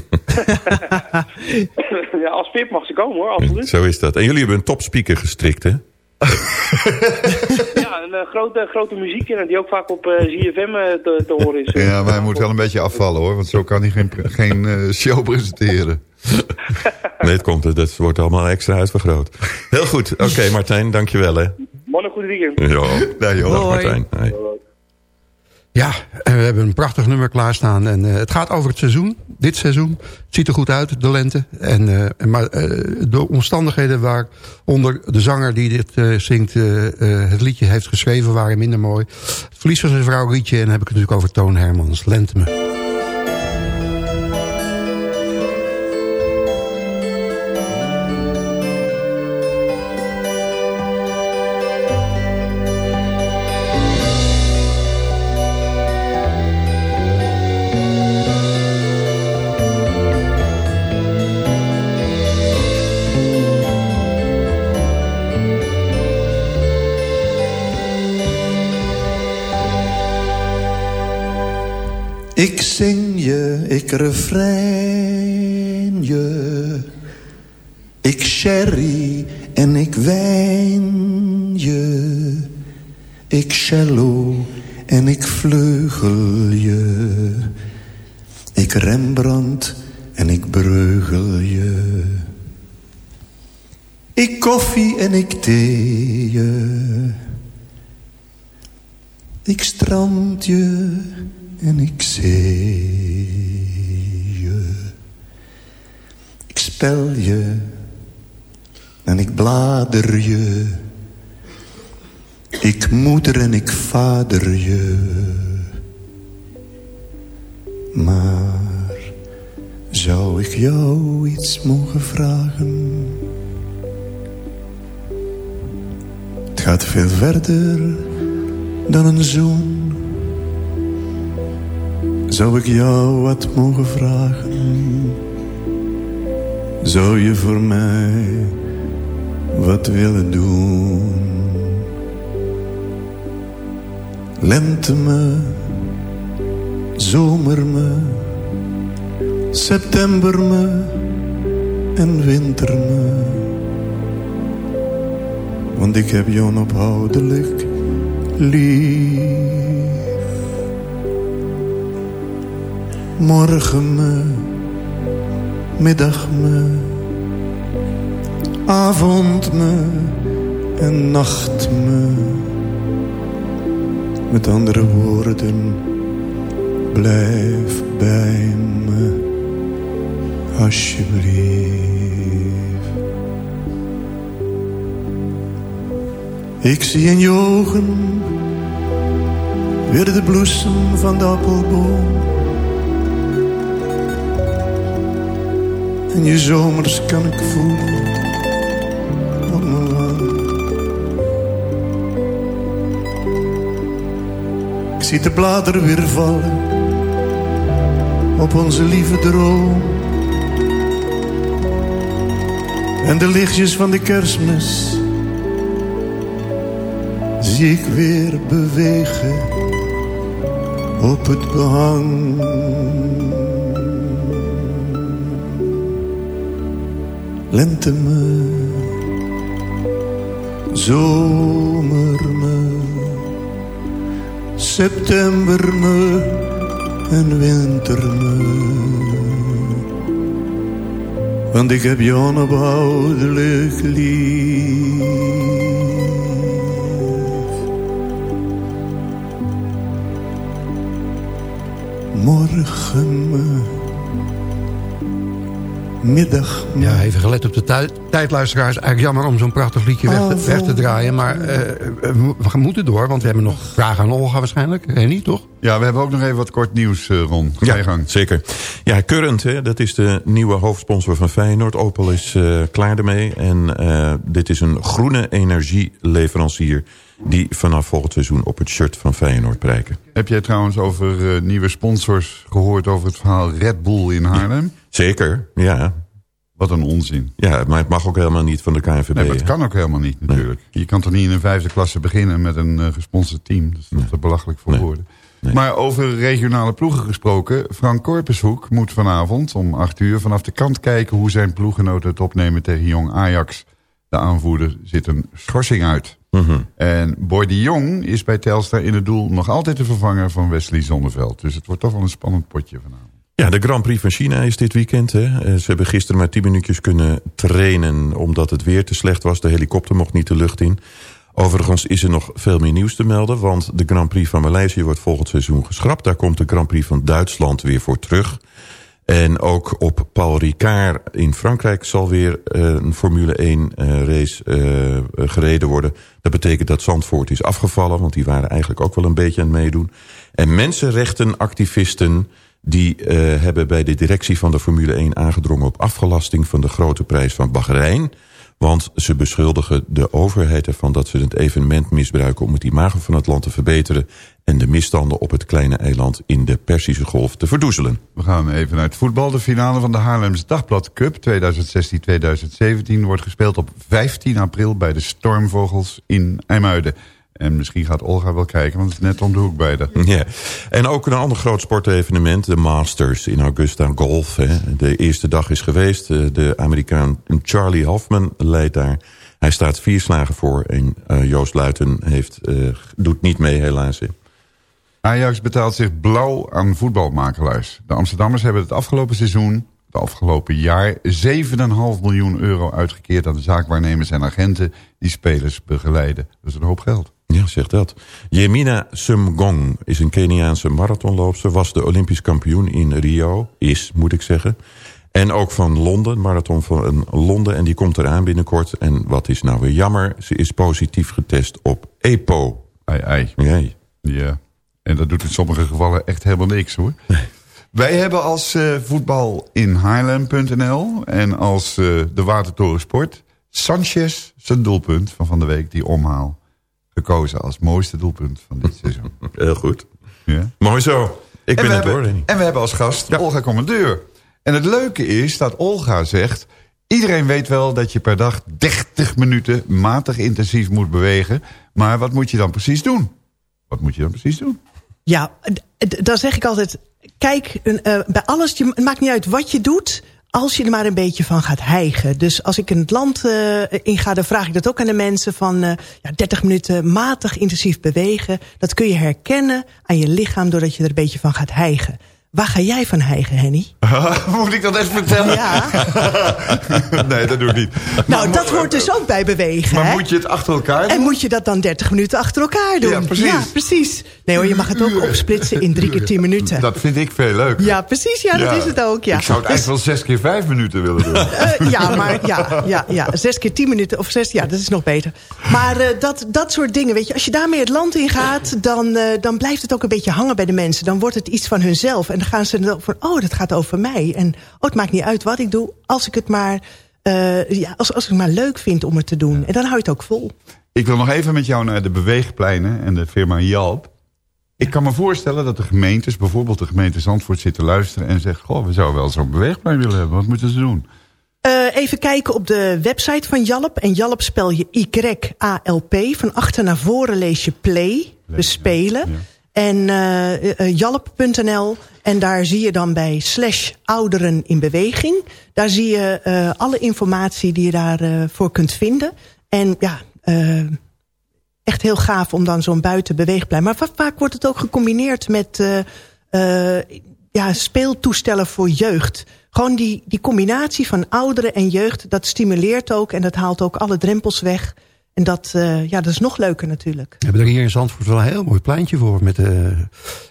ja, als VIP mag ze komen hoor, absoluut. Zo is dat. En jullie hebben een topspeaker gestrikt, hè? ja, een eh, grote, grote muziekkenner die ook vaak op eh, ZFM eh, te, te horen is. Ja, maar hij moet wel een beetje afvallen, hoor. Want zo kan hij geen, geen show presenteren. Nee, het komt, dat wordt allemaal extra uitvergroot. Heel goed, oké Martijn, dankjewel hè. Man, een goed weekend. Ja, Daar, joh. dag. Martijn. Hoi. Ja, we hebben een prachtig nummer klaarstaan. En eh, het gaat over het seizoen, dit seizoen. Het ziet er goed uit, de lente. En, en maar eh, de omstandigheden waaronder de zanger die dit zingt... het liedje heeft geschreven waren minder mooi. Het verlies van zijn vrouw Rietje. En dan heb ik het natuurlijk over Toon Hermans, Lente me. Ik refrein je. Ik sherry en ik wijn je. Ik cello en ik vleugel je. Ik Rembrandt en ik breugel je. Ik koffie en ik thee je. Ik strand je en ik zee spel je en ik blader je. Ik moeder en ik vader je. Maar zou ik jou iets mogen vragen? Het gaat veel verder dan een zoen. Zou ik jou wat mogen vragen? Zou je voor mij wat willen doen? Lente me, zomer me, september me en winter me. Want ik heb je onophoudelijk lief. Morgen me, middag me, avond me en nacht me. Met andere woorden, blijf bij me, alsjeblieft. Ik zie in je ogen weer de bloesem van de appelboom. En je zomers kan ik voelen op mijn wang. Ik zie de bladeren weer vallen op onze lieve droom. En de lichtjes van de kerstmis zie ik weer bewegen op het behang. Lente me, zomer me, en me. Want ik heb je onophoudelijk lief. Morgen me, middag. Ja, even gelet op de tijd, tijd luisteraars. Eigenlijk jammer om zo'n prachtig liedje weg, te- weg te draaien. Maar eh, eh, we moeten door, want we hebben nog vragen aan Olga waarschijnlijk. En niet, toch? Ja, we hebben ook nog even wat kort nieuws, eh, Ron. Ga je Ja, gang. zeker. Ja, Current, hè, dat is de nieuwe hoofdsponsor van Feyenoord. Opel is eh, klaar ermee. En eh, dit is een groene energieleverancier... die vanaf volgend seizoen op het shirt van Feyenoord prijken. Heb jij trouwens over eh, nieuwe sponsors gehoord over het verhaal Red Bull in Haarlem? Zeker, ja. Wat een onzin. Ja, maar het mag ook helemaal niet van de KNVB. Nee, hè? kan ook helemaal niet natuurlijk. Je kan toch niet in een vijfde klasse beginnen met een eh, gesponsord team. Dat is te belachelijk voor woorden. Maar over regionale ploegen gesproken. Frank Korpershoek moet vanavond om acht uur vanaf de kant kijken... hoe zijn ploeggenoten het opnemen tegen Jong Ajax. De aanvoerder zit een schorsing uit. Mhm. En Boy de Jong is bij Telstar in het doel nog altijd de vervanger van Wesley Zonneveld. Dus het wordt toch wel een spannend potje vanavond. Ja, de Grand Prix van China is dit weekend. Hè. Eh, Ze hebben gisteren maar 10 minuutjes kunnen trainen... omdat het weer te slecht was. De helikopter mocht niet de lucht in. Overigens is er nog veel meer nieuws te melden... want de Grand Prix van Maleisië wordt volgend seizoen geschrapt. Daar komt de Grand Prix van Duitsland weer voor terug. En ook op Paul Ricard in Frankrijk zal weer eh, een Formule 1 eh, race gereden worden. Dat betekent dat Zandvoort is afgevallen... want die waren eigenlijk ook wel een beetje aan het meedoen. En mensenrechtenactivisten die eh, hebben bij de directie van de Formule 1 aangedrongen op afgelasting van de grote prijs van Bahrein. Want ze beschuldigen de overheid ervan dat ze het evenement misbruiken om het imago van het land te verbeteren en de misstanden op het kleine eiland in de Persische Golf te verdoezelen. We gaan even naar het voetbal. De finale van de Haarlems Dagblad Cup 2016-2017 wordt gespeeld op 15 april bij de Stormvogels in IJmuiden. En misschien gaat Olga wel kijken, want het is net om de hoek bij de. Ja. En ook een ander groot sportevenement, de Masters in Augusta Golf. Hè. De eerste dag is geweest. Eh, De Amerikaan Charlie Hoffman leidt daar. Hij staat vier slagen voor en eh, Joost Luiten heeft, eh, doet niet mee helaas. hè. Ajax betaalt zich blauw aan voetbalmakelaars. De Amsterdammers hebben het afgelopen seizoen, het afgelopen jaar... 7,5 miljoen euro uitgekeerd aan de zaakwaarnemers en agenten... die spelers begeleiden. Dat is een hoop geld. Ja, zeg dat. Jemina Sumgong is een Keniaanse marathonloopster. Was de Olympisch kampioen in Rio. Is, moet ik zeggen. En ook van Londen, marathon van Londen. En die komt eraan binnenkort. En wat is nou weer jammer? Ze is positief getest op EPO. Ai, ai. Jee. Ja, en dat doet in sommige gevallen echt helemaal niks hoor. Wij hebben als eh, voetbal in Haarlem.nl en als eh, de Watertoren Sport... Sanchez zijn doelpunt van van de week, die omhaal... gekozen als mooiste doelpunt van dit seizoen. Heel goed. Ja. Mooi zo. Ik En ben het hebben- hoor. En we hebben als gast Olga Commandeur. En het leuke is dat Olga zegt... iedereen weet wel dat je per dag 30 minuten matig intensief moet bewegen. Maar wat moet je dan precies doen? Wat moet je dan precies doen? Ja, dan zeg ik altijd... Kijk, een, eh, bij alles, je, het maakt niet uit wat je doet... als je er maar een beetje van gaat hijgen. Dus als ik in het land uh, inga, dan vraag ik dat ook aan de mensen van uh, ja, 30 minuten matig intensief bewegen. Dat kun je herkennen aan je lichaam doordat je er een beetje van gaat hijgen. Waar ga jij van hijgen, Henny? Moet ik dat even vertellen? Ja. nee, dat doe ik niet. Nou, dat hoort dus ook bij bewegen. Maar hè? moet je het achter elkaar doen? En moet je dat dan 30 minuten achter elkaar doen? Ja, precies. Ja, precies. Nee hoor, je mag het ook opsplitsen in drie keer 10 minuten. Dat vind ik veel leuk. Ja, precies. Ja, dat is het ook. Ja. Ik zou het eigenlijk wel zes keer vijf minuten willen doen. Uh, ja, maar ja, ja, ja, zes keer tien minuten of zes, ja, dat is nog beter. Maar uh, dat, dat soort dingen, weet je, als je daarmee het land in gaat, dan, uh, dan blijft het ook een beetje hangen bij de mensen. Dan wordt het iets van hunzelf. En dan gaan ze dan van, oh, dat gaat over mij. En oh, het maakt niet uit wat ik doe, als ik het maar, ja, als, als ik het maar leuk vind om het te doen. En dan hou je het ook vol. Ik wil nog even met jou naar de beweegpleinen en de firma Jalp. Ik kan me voorstellen dat de gemeentes, bijvoorbeeld de gemeente Zandvoort, zitten luisteren en zegt: Goh, we zouden wel zo'n beweegplein willen hebben. Wat moeten ze doen? Uh, even kijken op de website van Jalp. En Jalp spel je Y-A-L-P. Van achter naar voren lees je play, bespelen. Ja, ja. En uh, uh, jalp.nl. En daar zie je dan bij slash ouderen in beweging. Daar zie je uh, alle informatie die je daarvoor voor kunt vinden. En ja, echt heel gaaf om dan zo'n buitenbeweegplein. Maar vaak wordt het ook gecombineerd met ja, speeltoestellen voor jeugd. Gewoon die, die combinatie van ouderen en jeugd, dat stimuleert ook... en dat haalt ook alle drempels weg. En dat, uh, ja, dat is nog leuker natuurlijk. We hebben er hier in Zandvoort wel een heel mooi pleintje voor... met,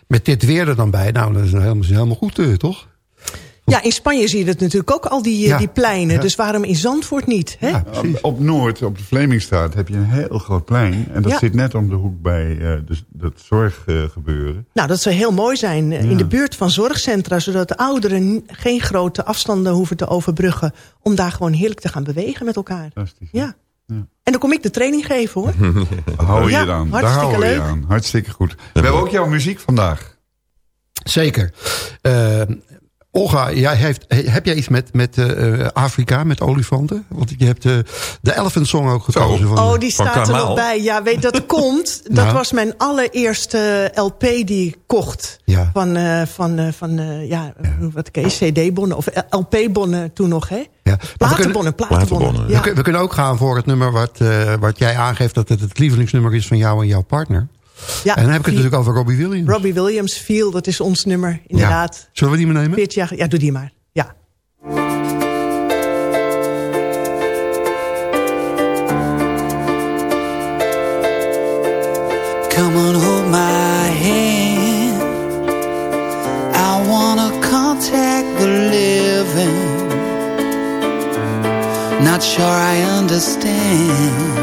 met dit weer er dan bij. Nou, dat is helemaal, helemaal goed, toch? Ja, in Spanje zie je het natuurlijk ook, al die, ja. die pleinen. Ja. Dus waarom in Zandvoort niet? Hè? Ja, op, op Noord, op de Vlemingstraat, heb je een heel groot plein. En dat zit net om de hoek bij uh, dus dat zorggebeuren. Uh, nou, dat zou heel mooi zijn. In de buurt van zorgcentra. Zodat de ouderen geen grote afstanden hoeven te overbruggen. Om daar gewoon heerlijk te gaan bewegen met elkaar. Ja. Ja. En dan kom ik de training geven hoor. hou je dan. Daar hou je aan. Hartstikke goed. We hebben ook jouw muziek vandaag. Zeker. Uh, Olga, jij heeft, heb jij iets met, met uh, Afrika, met olifanten? Want je hebt uh, de Elephant Song ook gekozen. Van, oh, die staat er nog bij. Ja, weet dat komt. Dat nou. was mijn allereerste LP die ik kocht. Ja. Van, uh, van, van ja, ja, wat ik CD-bonnen of LP-bonnen toen nog, hè? Ja. Platenbonnen, platenbonnen. Ja. We, we, kunnen ook gaan voor het nummer wat, wat jij aangeeft... dat het het lievelingsnummer is van jou en jouw partner. Ja, en dan heb ik het natuurlijk over Robbie Williams. Robbie Williams, Feel, dat is ons nummer, inderdaad. Ja. Zullen we die maar nemen? 40 jaar, ja, doe die maar. Ja. Come on, hold my hand. I wanna contact the living. Not sure I understand.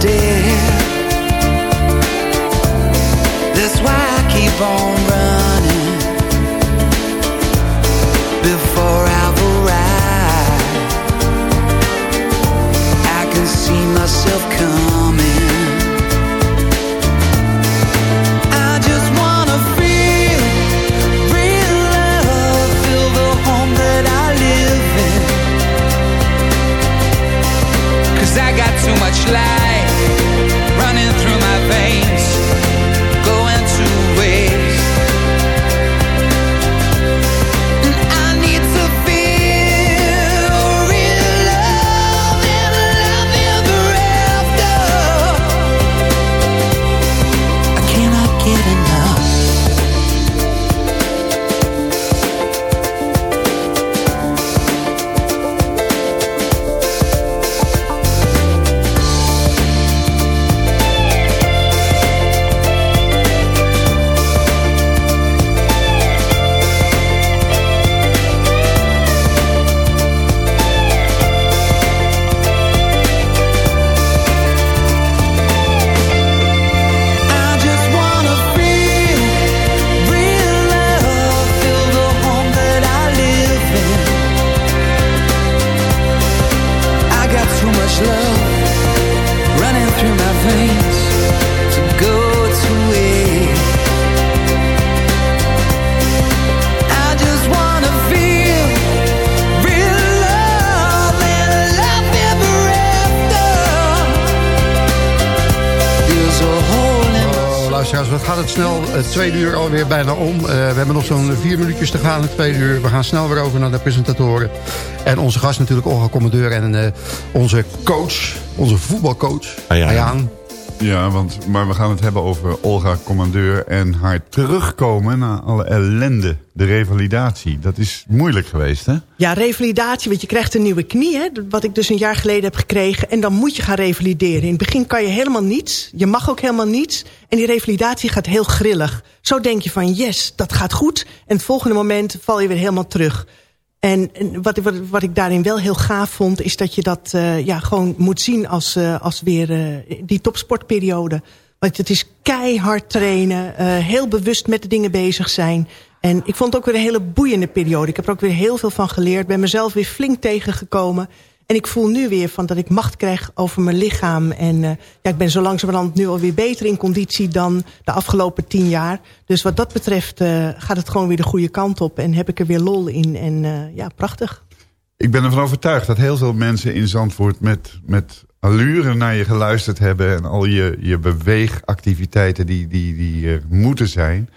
death. That's why I keep on running alweer bijna om. Eh, we hebben nog zo'n vier minuutjes te gaan in tweede uur. We gaan snel weer over naar de presentatoren. En onze gast natuurlijk, Olga Commandeur. En eh, onze coach, onze voetbalcoach, Ayaan. Ayaan. Ja, want, maar we gaan het hebben over Olga Commandeur en haar terugkomen na alle ellende. De revalidatie, dat is moeilijk geweest, hè? Ja, revalidatie, want je krijgt een nieuwe knie, hè, wat ik dus een jaar geleden heb gekregen. En dan moet je gaan revalideren. In het begin kan je helemaal niets, je mag ook helemaal niets. En die revalidatie gaat heel grillig. Zo denk je van, yes, dat gaat goed. En het volgende moment val je weer helemaal terug. En, wat, wat, wat ik daarin wel heel gaaf vond... is dat je dat uh, ja, gewoon moet zien als, uh, als weer uh, die topsportperiode. Want het is keihard trainen, heel bewust met de dingen bezig zijn... En ik vond het ook weer een hele boeiende periode. Ik heb er ook weer heel veel van geleerd. Ben mezelf weer flink tegengekomen. En ik voel nu weer van dat ik macht krijg over mijn lichaam. En uh, ja, ik ben zo langzamerhand nu alweer beter in conditie dan de afgelopen tien jaar. Dus wat dat betreft uh, gaat het gewoon weer de goede kant op. En heb ik er weer lol in. En uh, ja, prachtig. Ik ben ervan overtuigd dat heel veel mensen in Zandvoort met, met allure naar je geluisterd hebben. En al je, je beweegactiviteiten die, die, die moeten zijn.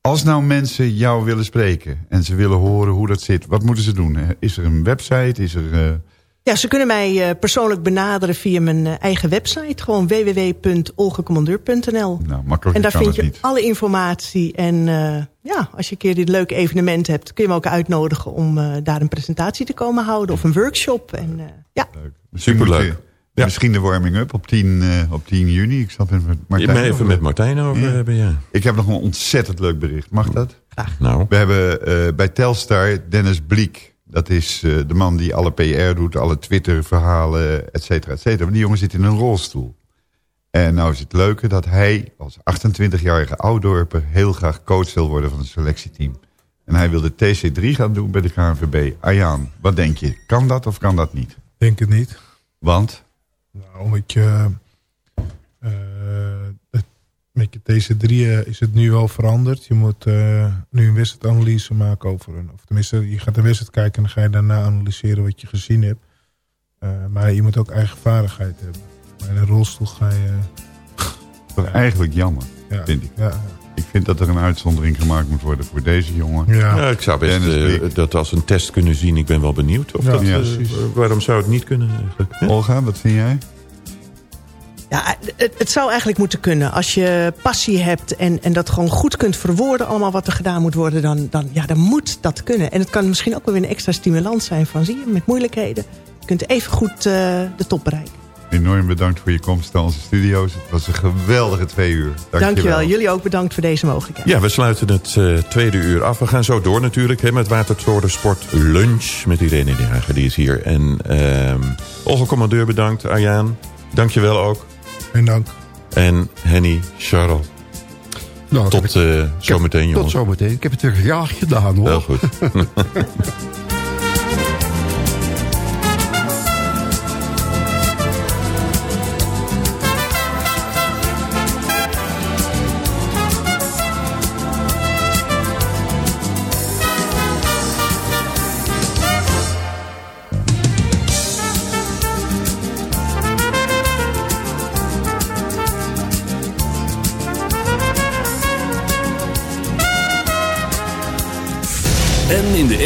Als nou mensen jou willen spreken en ze willen horen hoe dat zit, wat moeten ze doen? Is er een website? Is er... Ja, ze kunnen mij uh, persoonlijk benaderen via mijn uh, eigen website. Gewoon www.olgecommandeur.nl Nou, makkelijk En daar vind je niet. alle informatie. En ja, als je een keer dit leuke evenement hebt... kun je me ook uitnodigen om daar een presentatie te komen houden. Of een workshop. En, ja. Superleuk. Ja. Misschien de warming-up op 10, uh, op 10 juni. Ik zat met Martijn Je even met Martijn over ja. hebben, ja. Ik heb nog een ontzettend leuk bericht. Mag dat? Graag. Nou. We hebben uh, bij Telstar Dennis Bliek. Dat is uh, de man die alle PR doet, alle Twitter-verhalen, et cetera, et cetera. Maar die jongen zit in een rolstoel. En nou is het leuke dat hij als 28-jarige oudorper... heel graag coach wil worden van het selectieteam. En hij wil de TC3 gaan doen bij de KNVB. Arjaan, wat denk je? Kan dat of kan dat niet? Denk het niet. Want? Nou, omdat je... Met je TC3 is het nu wel veranderd. Je moet uh, nu een wedstrijdanalyse maken over een... Of tenminste, je gaat een wedstrijd kijken en dan ga je daarna analyseren wat je gezien hebt. Uh, maar je moet ook eigen vaardigheid hebben. Maar in een rolstoel ga je... Dat is eigenlijk jammer, ja, vind ik. Ja, ik vind dat er een uitzondering gemaakt moet worden voor deze jongen. Ja, ja ik zou best uh, dat als een test kunnen zien. Ik ben wel benieuwd. Of ja, dat, ja, uh, waarom zou het niet kunnen eigenlijk? Olga, wat vind jij? Ja, het, het, zou eigenlijk moeten kunnen. Als je passie hebt en, en dat gewoon goed kunt verwoorden... allemaal wat er gedaan moet worden, dan, dan, ja, dan moet dat kunnen. En het kan misschien ook wel weer een extra stimulans zijn van... zie je, met moeilijkheden. Je kunt even goed uh, de top bereiken. Enorm bedankt voor je komst naar onze studio's. Het was een geweldige twee uur. Dank Dankjewel. Jullie ook bedankt voor deze mogelijkheid. Ja, we sluiten het uh, tweede uur af. We gaan zo door natuurlijk hè, met Watertoren Sport Lunch. Met Irene de die is hier. En uh, Olga Commandeur bedankt. Arjaan, dankjewel ook. Dank. En Henny, Charles. Nou, tot uh, zometeen, jongens. Tot zometeen. Ik heb het weer graag gedaan, hoor. Heel goed.